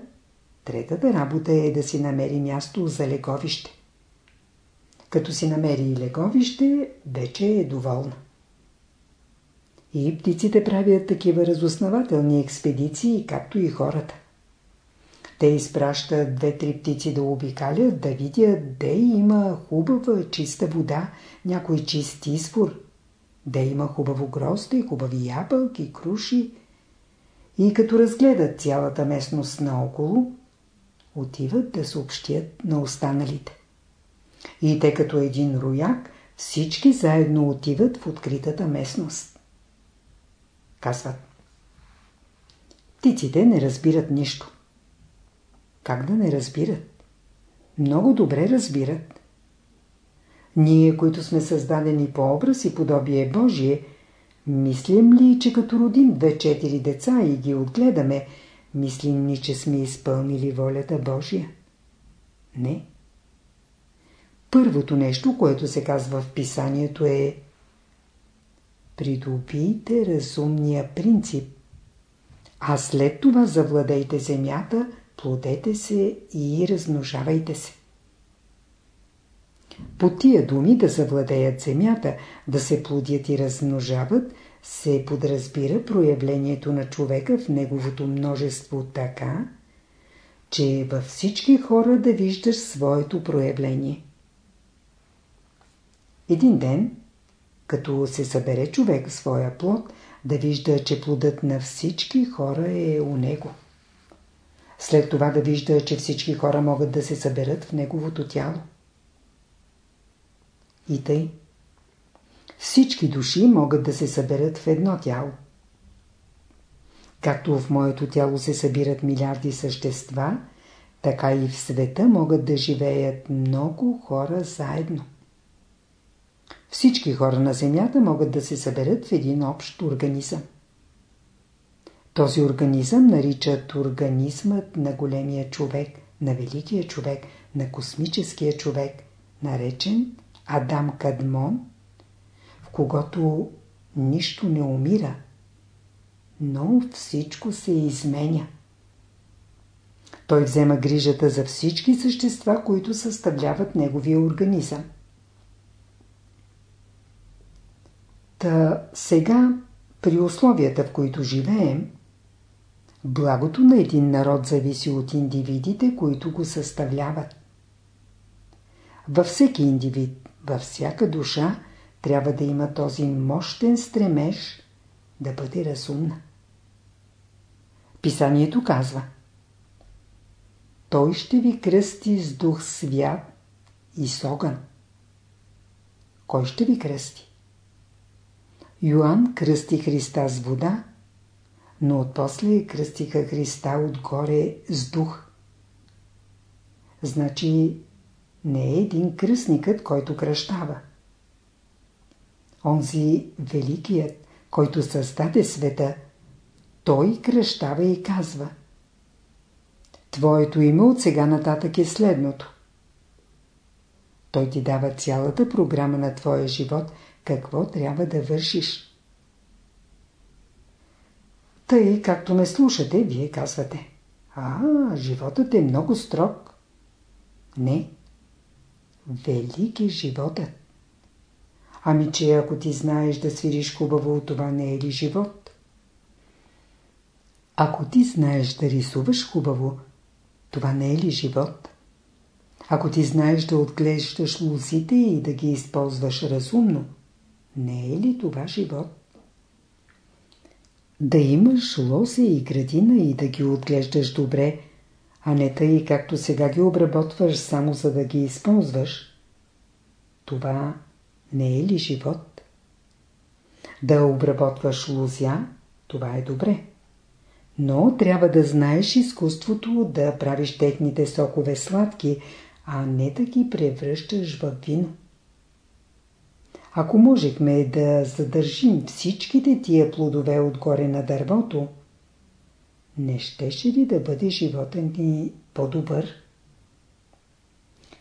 третата работа е да си намери място за леговище. Като си намери леговище, вече е доволна. И птиците правят такива разузнавателни експедиции, както и хората. Те изпращат две-три птици да обикалят, да видят де има хубава чиста вода, някой чист извор, де има хубаво грозде, хубави ябълки, круши. И като разгледат цялата местност наоколо, отиват да съобщят на останалите. И те като един рояк, всички заедно отиват в откритата местност казват. Птиците не разбират нищо. Как да не разбират? Много добре разбират. Ние, които сме създадени по образ и подобие Божие, мислим ли, че като родим две-четири деца и ги отгледаме, мислим ли, че сме изпълнили волята Божия? Не. Първото нещо, което се казва в писанието е Придобийте разумния принцип, а след това завладейте земята, плодете се и размножавайте се. По тия думи да завладеят земята, да се плодят и размножават, се подразбира проявлението на човека в неговото множество така, че във всички хора да виждаш своето проявление. Един ден като се събере човек своя плод, да вижда, че плодът на всички хора е у него. След това да вижда, че всички хора могат да се съберат в неговото тяло. И тъй. Всички души могат да се съберат в едно тяло. Както в моето тяло се събират милиарди същества, така и в света могат да живеят много хора заедно. Всички хора на Земята могат да се съберат в един общ организъм. Този организъм наричат организмът на големия човек, на великия човек, на космическия човек, наречен Адам Кадмон, в когото нищо не умира, но всичко се изменя. Той взема грижата за всички същества, които съставляват неговия организъм. Та сега, при условията, в които живеем, благото на един народ зависи от индивидите, които го съставляват. Във всеки индивид, във всяка душа, трябва да има този мощен стремеж да бъде разумна. Писанието казва Той ще ви кръсти с дух свят и с огън. Кой ще ви кръсти? Йоанн кръсти Христа с вода, но отпосле кръстиха Христа отгоре с дух. Значи не е един кръстникът, който кръщава. Онзи великият, който създаде света, той кръщава и казва Твоето име от сега нататък е следното. Той ти дава цялата програма на твоя живот – какво трябва да вършиш. Тъй, както ме слушате, вие казвате. А, животът е много строг. Не. Велик е животът. Ами, че ако ти знаеш да свириш хубаво, това не е ли живот? Ако ти знаеш да рисуваш хубаво, това не е ли живот? Ако ти знаеш да отглеждаш лозите и да ги използваш разумно, не е ли това живот? Да имаш лозе и градина и да ги отглеждаш добре, а не тъй както сега ги обработваш само за да ги използваш. Това не е ли живот? Да обработваш лузя, това е добре. Но трябва да знаеш изкуството да правиш техните сокове сладки, а не да ги превръщаш в вино. Ако можехме да задържим всичките тия плодове отгоре на дървото, не щеше ли да бъде живота ни по-добър?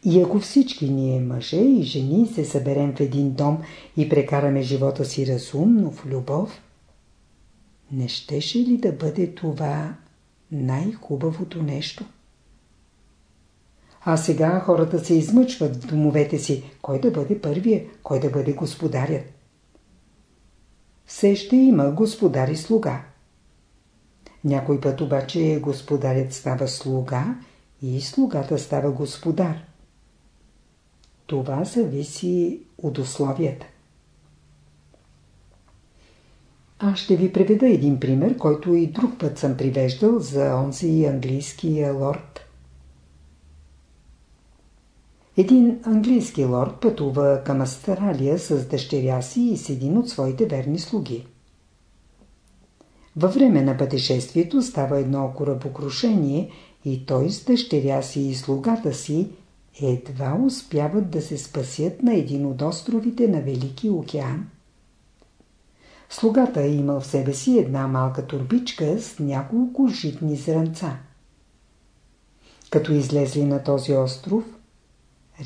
И ако всички ние, мъже и жени, се съберем в един дом и прекараме живота си разумно, в любов, не щеше ли да бъде това най-хубавото нещо? А сега хората се измъчват в домовете си. Кой да бъде първия, кой да бъде господарят? Все ще има господар и слуга. Някой път обаче господарят става слуга и слугата става господар. Това зависи от условията. Аз ще ви преведа един пример, който и друг път съм привеждал за онзи английския лорд. Един английски лорд пътува към Австралия с дъщеря си и с един от своите верни слуги. Във време на пътешествието става едно корабокрушение и той с дъщеря си и слугата си едва успяват да се спасят на един от островите на Велики океан. Слугата е имал в себе си една малка турбичка с няколко житни зранца. Като излезли на този остров,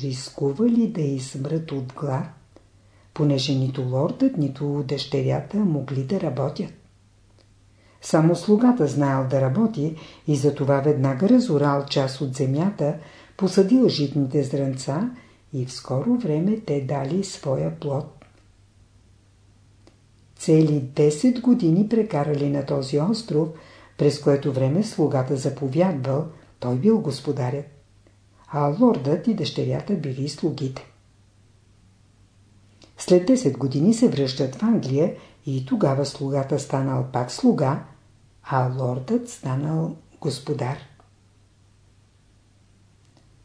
рискували да измрат от глад, понеже нито лордът, нито дъщерята могли да работят. Само слугата знаел да работи и затова веднага разорал част от земята, посадил житните зранца и в скоро време те дали своя плод. Цели 10 години прекарали на този остров, през което време слугата заповядвал, той бил господарят, а лордът и дъщерята били слугите. След 10 години се връщат в Англия и тогава слугата станал пак слуга, а лордът станал господар.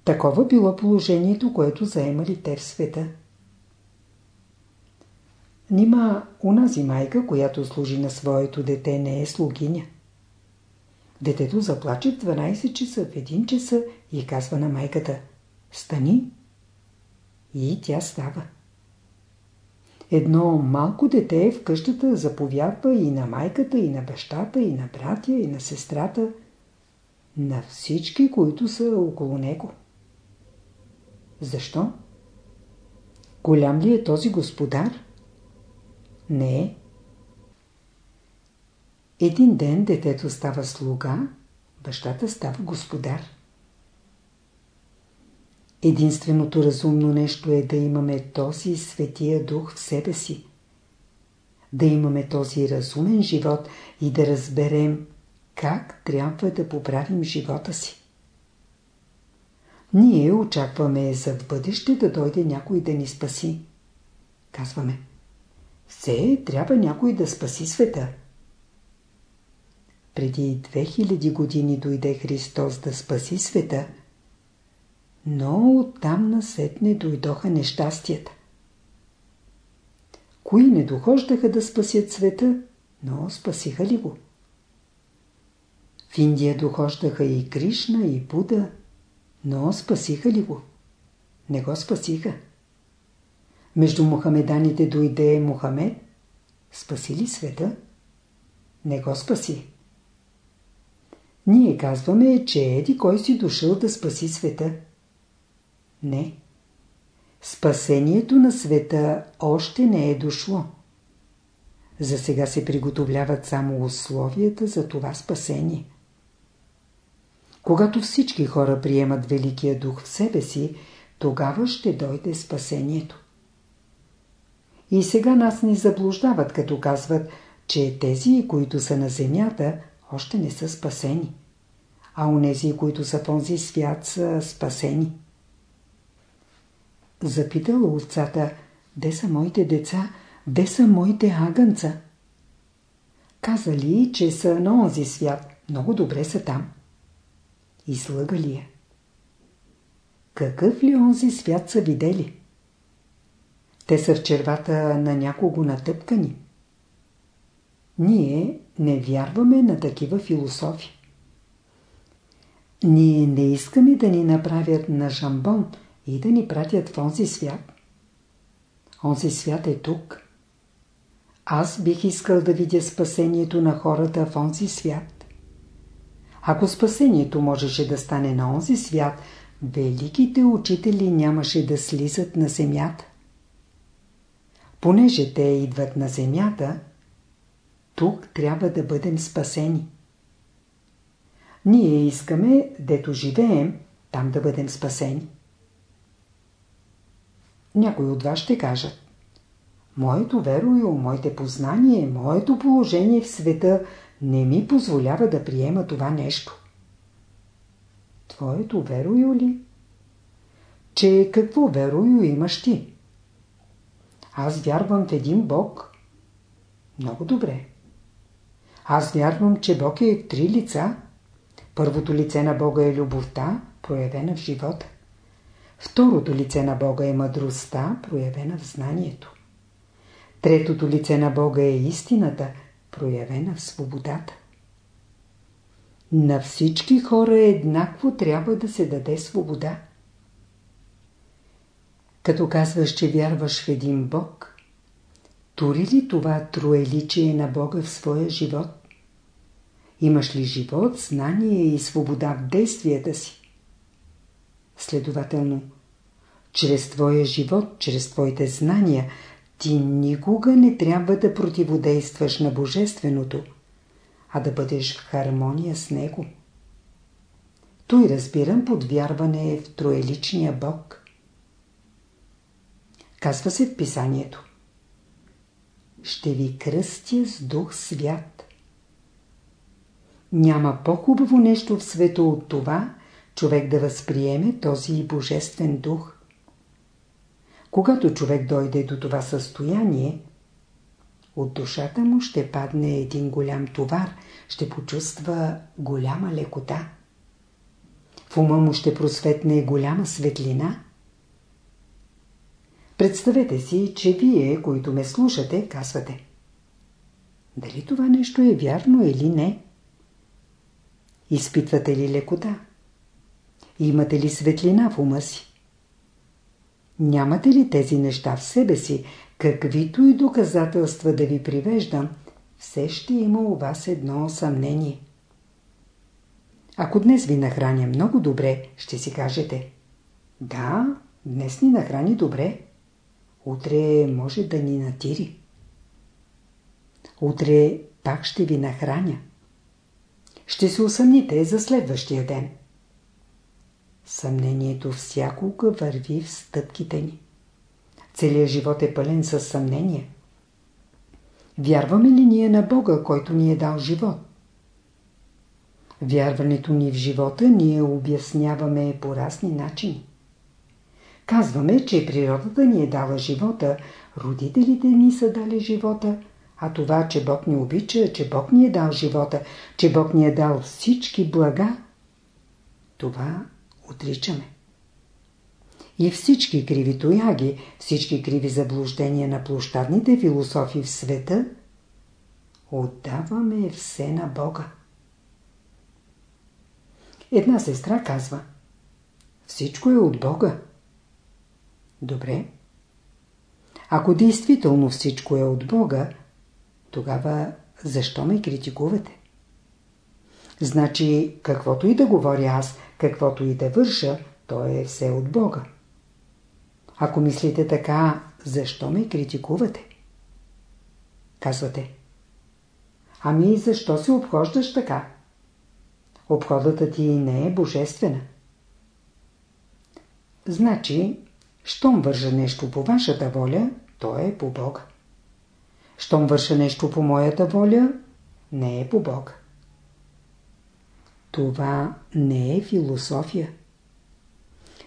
Такова било положението, което заемали те в света. Нима унази майка, която служи на своето дете, не е слугиня. Детето заплаче в 12 часа, в 1 часа и казва на майката «Стани!» И тя става. Едно малко дете в къщата заповядва и на майката, и на бащата, и на братя, и на сестрата, на всички, които са около него. Защо? Голям ли е този господар? Не е. Един ден детето става слуга, бащата става господар. Единственото разумно нещо е да имаме този светия дух в себе си. Да имаме този разумен живот и да разберем как трябва да поправим живота си. Ние очакваме за в бъдеще да дойде някой да ни спаси. Казваме. Все трябва някой да спаси света. Преди 2000 години дойде Христос да спаси света, но оттам насетне дойдоха нещастията. Кои не дохождаха да спасят света, но спасиха ли го? В Индия дохождаха и Кришна, и Буда, но спасиха ли го? Не го спасиха. Между мухамеданите дойде Мухамед. Спаси ли света? Не го спаси. Ние казваме, че еди кой си дошъл да спаси света. Не. спасението на света още не е дошло. За сега се приготовляват само условията за това спасение. Когато всички хора приемат Великия Дух в себе си, тогава ще дойде спасението. И сега нас ни заблуждават, като казват, че тези, които са на земята, още не са спасени, а онези, които са в онзи свят, са спасени. Запитала овцата, де са моите деца, де са моите агънца? Казали, че са на онзи свят, много добре са там. Излъгали я. Какъв ли онзи свят са видели? Те са в червата на някого натъпкани. Ние не вярваме на такива философи. Ние не искаме да ни направят на жамбон и да ни пратят в онзи свят. Онзи свят е тук. Аз бих искал да видя спасението на хората в онзи свят. Ако спасението можеше да стане на онзи свят, великите учители нямаше да слизат на земята. Понеже те идват на земята, тук трябва да бъдем спасени. Ние искаме, дето живеем, там да бъдем спасени. Някой от вас ще кажат Моето верою, моите познание, моето положение в света не ми позволява да приема това нещо. Твоето верою ли? Че какво верою имаш ти? Аз вярвам в един Бог. Много добре. Аз вярвам, че Бог е три лица. Първото лице на Бога е любовта, проявена в живота. Второто лице на Бога е мъдростта, проявена в знанието. Третото лице на Бога е истината, проявена в свободата. На всички хора еднакво трябва да се даде свобода. Като казваш, че вярваш в един Бог, тори ли това троеличие на Бога в своя живот? Имаш ли живот, знание и свобода в действията си? Следователно, чрез твоя живот, чрез твоите знания, ти никога не трябва да противодействаш на Божественото, а да бъдеш в хармония с Него. Той разбирам под вярване в троеличния Бог. Казва се в писанието. Ще ви кръстя с дух свят. Няма по-хубаво нещо в света от това, човек да възприеме този божествен дух. Когато човек дойде до това състояние, от душата му ще падне един голям товар, ще почувства голяма лекота. В ума му ще просветне голяма светлина. Представете си, че вие, които ме слушате, казвате Дали това нещо е вярно или не? Изпитвате ли лекота? Имате ли светлина в ума си? Нямате ли тези неща в себе си, каквито и доказателства да ви привеждам, все ще има у вас едно съмнение. Ако днес ви нахраня много добре, ще си кажете Да, днес ни нахрани добре. Утре може да ни натири. Утре пак ще ви нахраня. Ще се усъмните за следващия ден. Съмнението всякога върви в стъпките ни. Целият живот е пълен с съмнение. Вярваме ли ние на Бога, който ни е дал живот? Вярването ни в живота ние обясняваме по разни начини. Казваме, че природата ни е дала живота, родителите ни са дали живота, а това, че Бог ни обича, че Бог ни е дал живота, че Бог ни е дал всички блага, това отричаме. И всички криви тояги, всички криви заблуждения на площадните философи в света, отдаваме все на Бога. Една сестра казва Всичко е от Бога. Добре. Ако действително всичко е от Бога, тогава защо ме критикувате? Значи, каквото и да говоря аз, каквото и да върша, то е все от Бога. Ако мислите така, защо ме критикувате? Казвате. Ами защо се обхождаш така? Обходата ти не е божествена. Значи, щом вържа нещо по вашата воля, то е по Бога. Щом върша нещо по моята воля, не е по Бога. Това не е философия.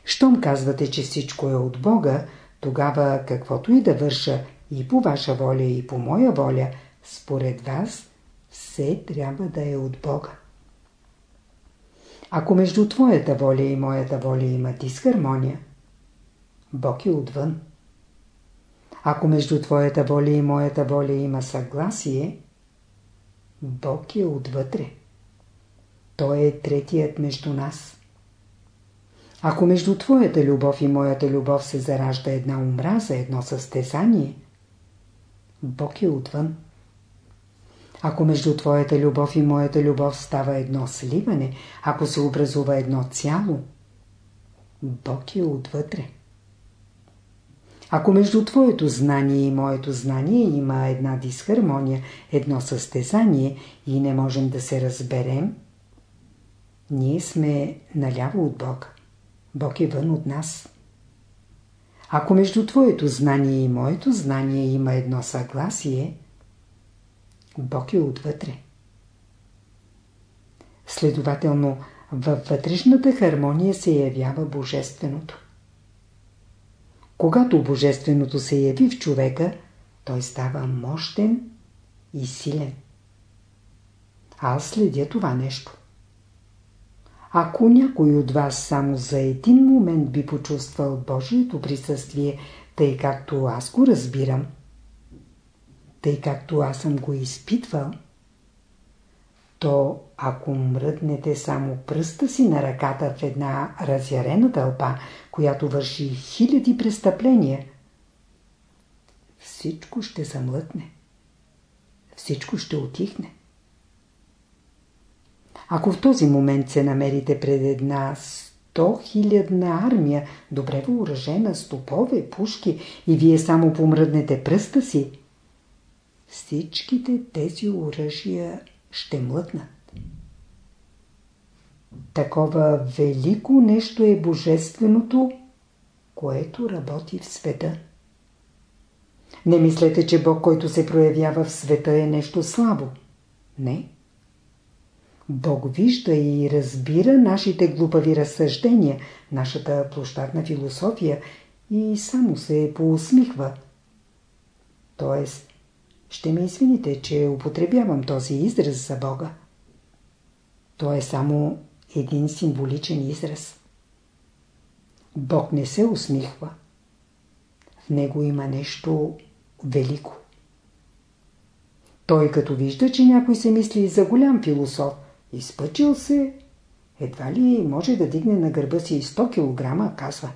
Щом казвате, че всичко е от Бога, тогава каквото и да върша и по ваша воля и по моя воля, според вас, все трябва да е от Бога. Ако между твоята воля и моята воля има дисхармония, Бог е отвън. Ако между твоята воля и моята воля има съгласие, Бог е отвътре. Той е третият между нас. Ако между твоята любов и моята любов се заражда една омраза, едно състезание, Бог е отвън. Ако между твоята любов и моята любов става едно сливане, ако се образува едно цяло, Бог е отвътре. Ако между твоето знание и моето знание има една дисхармония, едно състезание и не можем да се разберем, ние сме наляво от Бог. Бог е вън от нас. Ако между твоето знание и моето знание има едно съгласие, Бог е отвътре. Следователно, във вътрешната хармония се явява Божественото. Когато Божественото се яви в човека, той става мощен и силен. Аз следя това нещо. Ако някой от вас само за един момент би почувствал Божието присъствие, тъй както аз го разбирам, тъй както аз съм го изпитвал, то ако мръднете само пръста си на ръката в една разярена тълпа, която върши хиляди престъпления, всичко ще замлътне. Всичко ще отихне. Ако в този момент се намерите пред една сто хилядна армия, добре въоръжена, с топове, пушки и вие само помръднете пръста си, всичките тези оръжия ще млъкнат. Такова велико нещо е Божественото, което работи в света. Не мислете, че Бог, който се проявява в света е нещо слабо. Не. Бог вижда и разбира нашите глупави разсъждения, нашата площадна философия и само се поусмихва. Тоест, ще ме извините, че употребявам този израз за Бога. То е само един символичен израз. Бог не се усмихва. В него има нещо велико. Той като вижда, че някой се мисли за голям философ, изпъчил се, едва ли може да дигне на гърба си 100 кг, казва.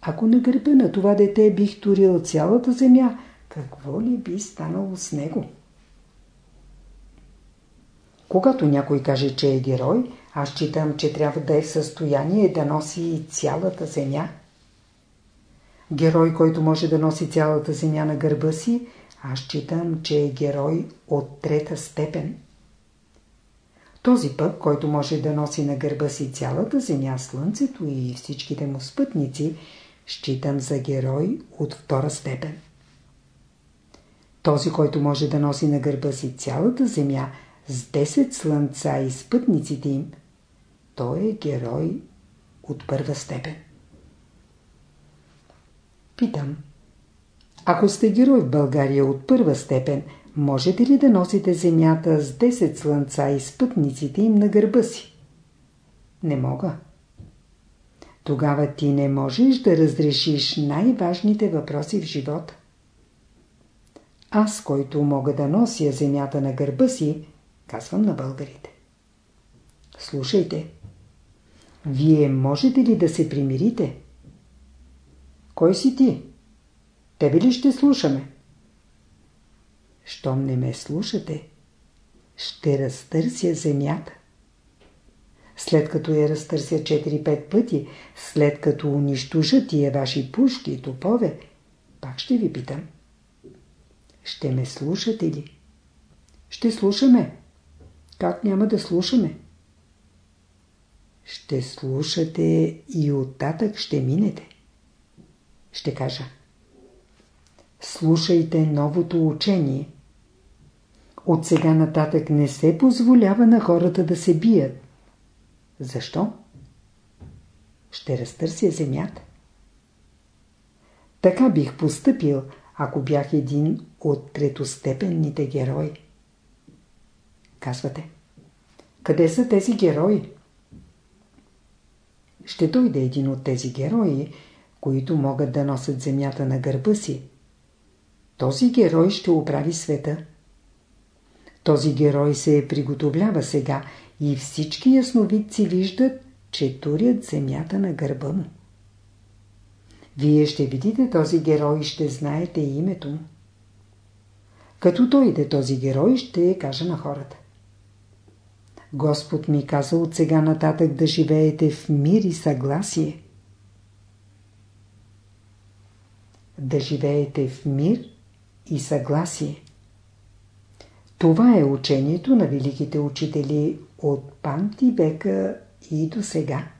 Ако на гърба на това дете бих турил цялата земя, какво ли би станало с него? Когато някой каже, че е герой, аз читам, че трябва да е в състояние да носи цялата земя. Герой, който може да носи цялата земя на гърба си, аз читам, че е герой от трета степен. Този пък, който може да носи на гърба си цялата земя, слънцето и всичките му спътници, считам за герой от втора степен. Този, който може да носи на гърба си цялата земя с 10 слънца и спътниците им, той е герой от първа степен. Питам. Ако сте герой в България от първа степен, можете ли да носите земята с 10 слънца и спътниците им на гърба си? Не мога. Тогава ти не можеш да разрешиш най-важните въпроси в живота. Аз, който мога да нося земята на гърба си, казвам на българите. Слушайте. Вие можете ли да се примирите? Кой си ти? Тебе ли ще слушаме? Щом не ме слушате, ще разтърся земята. след като я разтърся 4-5 пъти, след като унищожа тия ваши пушки и топове, пак ще ви питам. Ще ме слушате ли? Ще слушаме. Как няма да слушаме? Ще слушате и оттатък ще минете. Ще кажа. Слушайте новото учение. От сега нататък не се позволява на хората да се бият. Защо? Ще разтърся земята. Така бих поступил, ако бях един от третостепенните герои. Казвате, къде са тези герои? Ще дойде един от тези герои, които могат да носят земята на гърба си. Този герой ще оправи света. Този герой се приготовлява сега и всички ясновидци виждат, че турят земята на гърба му. Вие ще видите този герой и ще знаете името му. Като дойде този герой, ще кажа на хората. Господ ми каза от сега нататък да живеете в мир и съгласие. Да живеете в мир и съгласие. Това е учението на великите учители от памти века и до сега.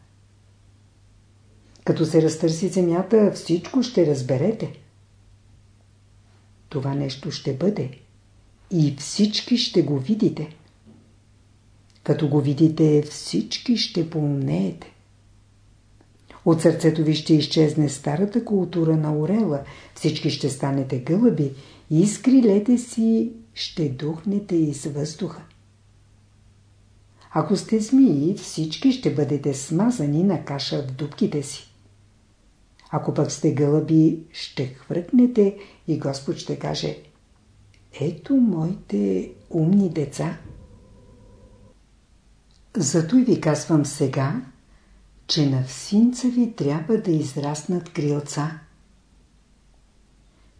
Като се разтърси земята, всичко ще разберете. Това нещо ще бъде и всички ще го видите. Като го видите, всички ще поумнеете. От сърцето ви ще изчезне старата култура на орела, всички ще станете гълъби и с крилете си ще духнете из въздуха. Ако сте змии, всички ще бъдете смазани на каша в дубките си. Ако пък сте гълъби, ще хвъркнете и Господ ще каже Ето моите умни деца. Зато и ви казвам сега, че на всинца ви трябва да израснат крилца.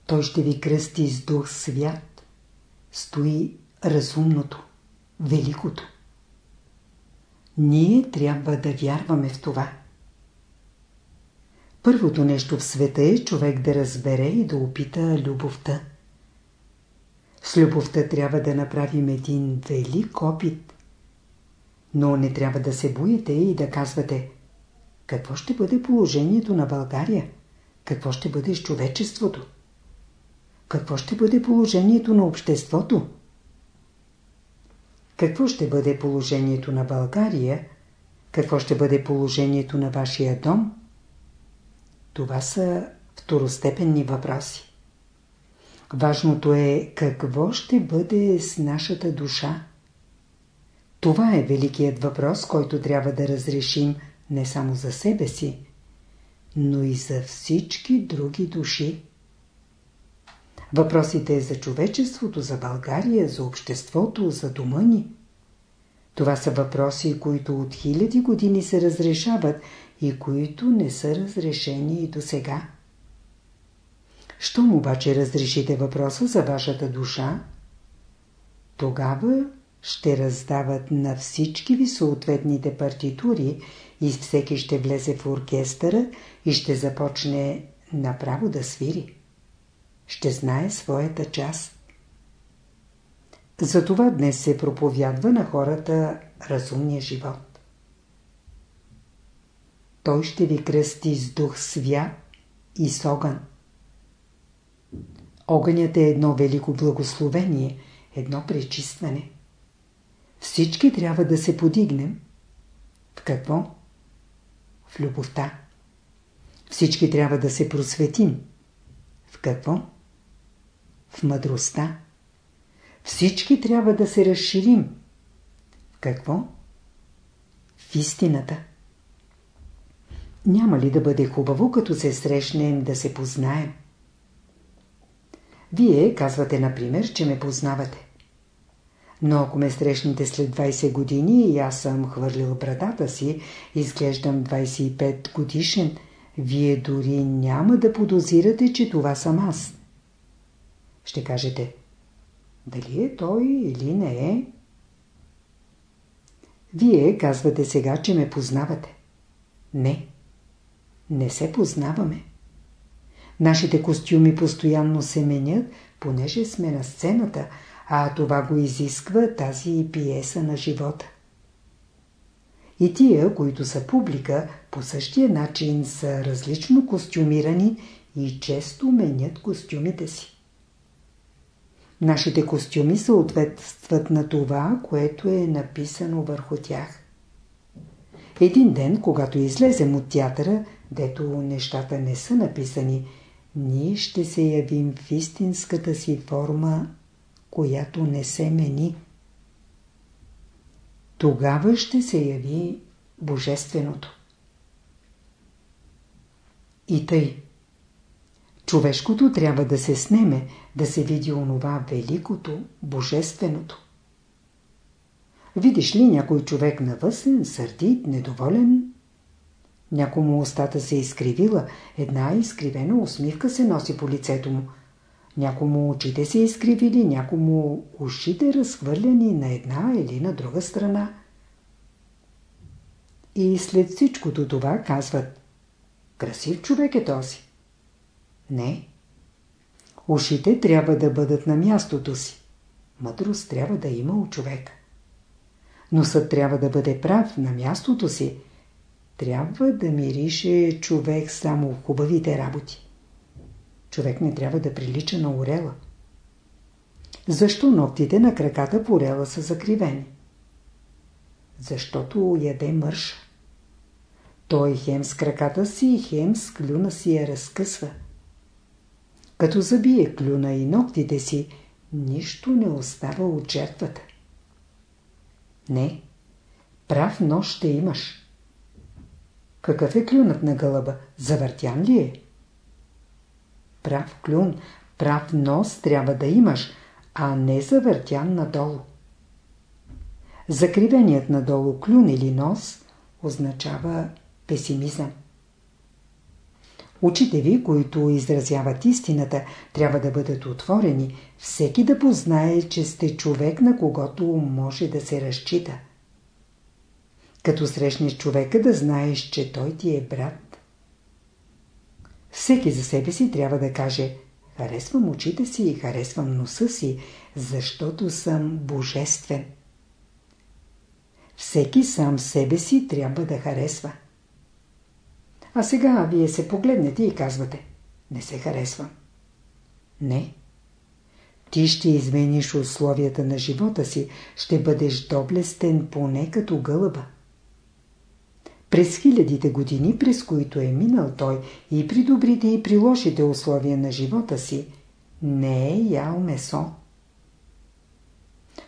Той ще ви кръсти с дух свят. Стои разумното, великото. Ние трябва да вярваме в това. Първото нещо в света е човек да разбере и да опита любовта. С любовта трябва да направим един велик опит. Но не трябва да се боите и да казвате какво ще бъде положението на България, какво ще бъде с човечеството, какво ще бъде положението на обществото. Какво ще бъде положението на България, какво ще бъде положението на вашия дом – това са второстепенни въпроси. Важното е какво ще бъде с нашата душа. Това е великият въпрос, който трябва да разрешим не само за себе си, но и за всички други души. Въпросите за човечеството, за България, за обществото, за дома ни. Това са въпроси, които от хиляди години се разрешават и които не са разрешени и до сега. Щом обаче разрешите въпроса за вашата душа, тогава ще раздават на всички ви съответните партитури и всеки ще влезе в оркестъра и ще започне направо да свири. Ще знае своята част. Затова днес се проповядва на хората разумния живот. Той ще ви кръсти с дух свят и с огън. Огънят е едно велико благословение, едно пречистване. Всички трябва да се подигнем. В какво? В любовта. Всички трябва да се просветим. В какво? В мъдростта. Всички трябва да се разширим. В какво? В истината. Няма ли да бъде хубаво, като се срещнем, да се познаем? Вие казвате, например, че ме познавате. Но ако ме срещнете след 20 години и аз съм хвърлил брадата си, изглеждам 25 годишен, вие дори няма да подозирате, че това съм аз. Ще кажете, дали е той или не е? Вие казвате сега, че ме познавате. Не. Не се познаваме. Нашите костюми постоянно се менят, понеже сме на сцената, а това го изисква тази пиеса на живота. И тия, които са публика, по същия начин са различно костюмирани и често менят костюмите си. Нашите костюми съответстват на това, което е написано върху тях. Един ден, когато излезем от театъра, дето нещата не са написани, ние ще се явим в истинската си форма, която не се мени. Тогава ще се яви Божественото. И тъй. Човешкото трябва да се снеме, да се види онова великото, божественото. Видиш ли някой човек навъсен, сърдит, недоволен? Някому устата се е изкривила, една изкривена усмивка се носи по лицето му. Някому очите се изкривили, някому ушите разхвърляни на една или на друга страна. И след всичкото това казват Красив човек е този. Не. Ушите трябва да бъдат на мястото си. Мъдрост трябва да има у човека. Носът трябва да бъде прав на мястото си. Трябва да мирише човек само хубавите работи. Човек не трябва да прилича на орела. Защо ногтите на краката по орела са закривени? Защото яде мърша. Той хем с краката си, хем с клюна си я разкъсва. Като забие клюна и ногтите си, нищо не остава от жертвата. Не, прав нож ще имаш. Какъв е клюнът на гълъба? Завъртян ли е? Прав клюн, прав нос трябва да имаш, а не завъртян надолу. Закривеният надолу клюн или нос означава песимизъм. Очите ви, които изразяват истината, трябва да бъдат отворени, всеки да познае, че сте човек, на когото може да се разчита. Като срещнеш човека, да знаеш, че той ти е брат. Всеки за себе си трябва да каже Харесвам очите си и харесвам носа си, защото съм божествен. Всеки сам себе си трябва да харесва. А сега вие се погледнете и казвате Не се харесвам. Не. Ти ще измениш условията на живота си, ще бъдеш доблестен поне като гълъба. През хилядите години, през които е минал той и при добрите и при лошите условия на живота си, не е ял месо.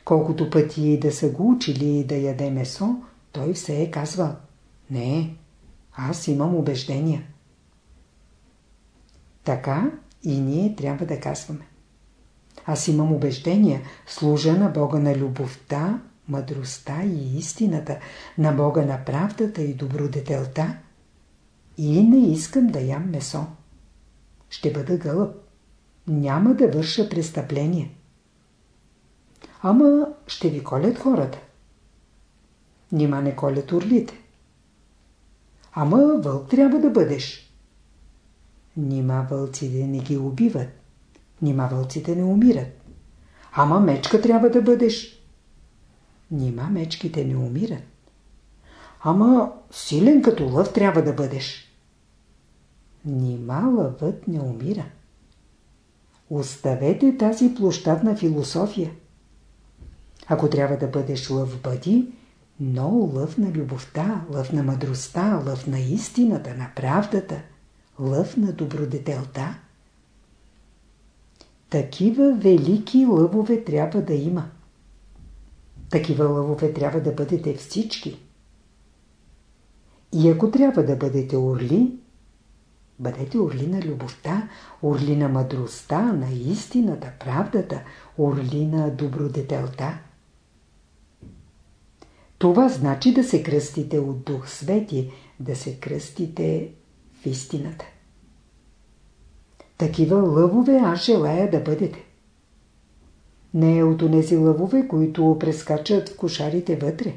Колкото пъти да са го учили да яде месо, той все е казвал Не, аз имам убеждения. Така и ние трябва да казваме. Аз имам убеждения, служа на Бога на любовта, мъдростта и истината, на Бога на правдата и добродетелта и не искам да ям месо. Ще бъда гълъб. Няма да върша престъпление. Ама ще ви колят хората. Нима не колят орлите. Ама вълк трябва да бъдеш. Нима вълците не ги убиват. Нима вълците не умират. Ама мечка трябва да бъдеш. Нима мечките не умират. Ама силен като лъв трябва да бъдеш. Нима лъвът не умира. Оставете тази площадна философия. Ако трябва да бъдеш лъв, бъди, но лъв на любовта, лъв на мъдростта, лъв на истината, на правдата, лъв на добродетелта. Такива велики лъвове трябва да има. Такива лъвове трябва да бъдете всички. И ако трябва да бъдете орли, бъдете орли на любовта, орли на мъдростта, на истината, правдата, орли на добродетелта. Това значи да се кръстите от Дух Свети, да се кръстите в истината. Такива лъвове аз желая да бъдете. Не е от онези лъвове, които прескачат в кошарите вътре.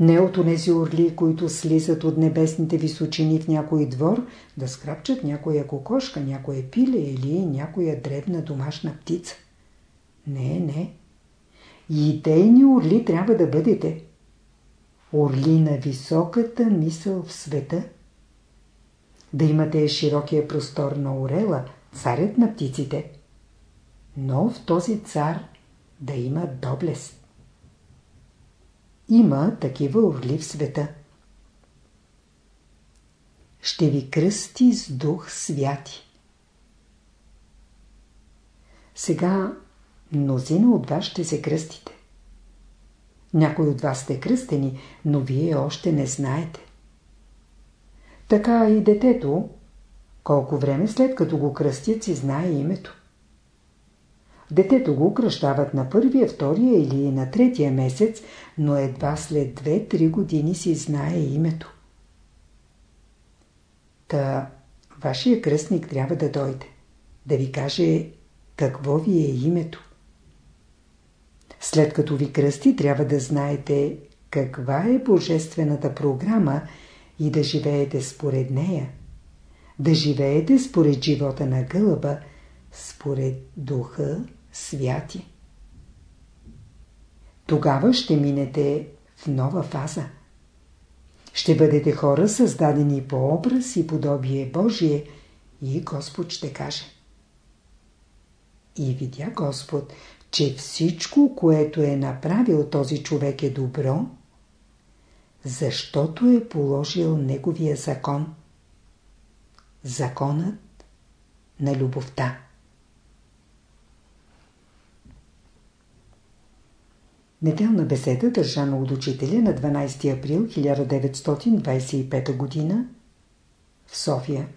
Не от онези орли, които слизат от небесните височини в някой двор, да скрапчат някоя кокошка, някоя пиле или някоя дребна домашна птица. Не, не. Идейни орли трябва да бъдете. Орли на високата мисъл в света. Да имате широкия простор на орела, царят на птиците. Но в този цар да има доблест. Има такива орли в света. Ще ви кръсти с дух святи. Сега мнозина от вас ще се кръстите. Някой от вас сте кръстени, но вие още не знаете. Така и детето, колко време след като го кръстят си знае името. Детето го кръщават на първия, втория или на третия месец, но едва след 2-3 години си знае името. Та, вашия кръстник трябва да дойде, да ви каже какво ви е името. След като ви кръсти, трябва да знаете каква е божествената програма и да живеете според нея. Да живеете според живота на гълъба, според духа святи. Тогава ще минете в нова фаза. Ще бъдете хора създадени по образ и подобие Божие и Господ ще каже. И видя Господ, че всичко, което е направил този човек е добро, защото е положил неговия закон. Законът на любовта. Неделна беседа, държана от учителя на 12 април 1925 г. в София.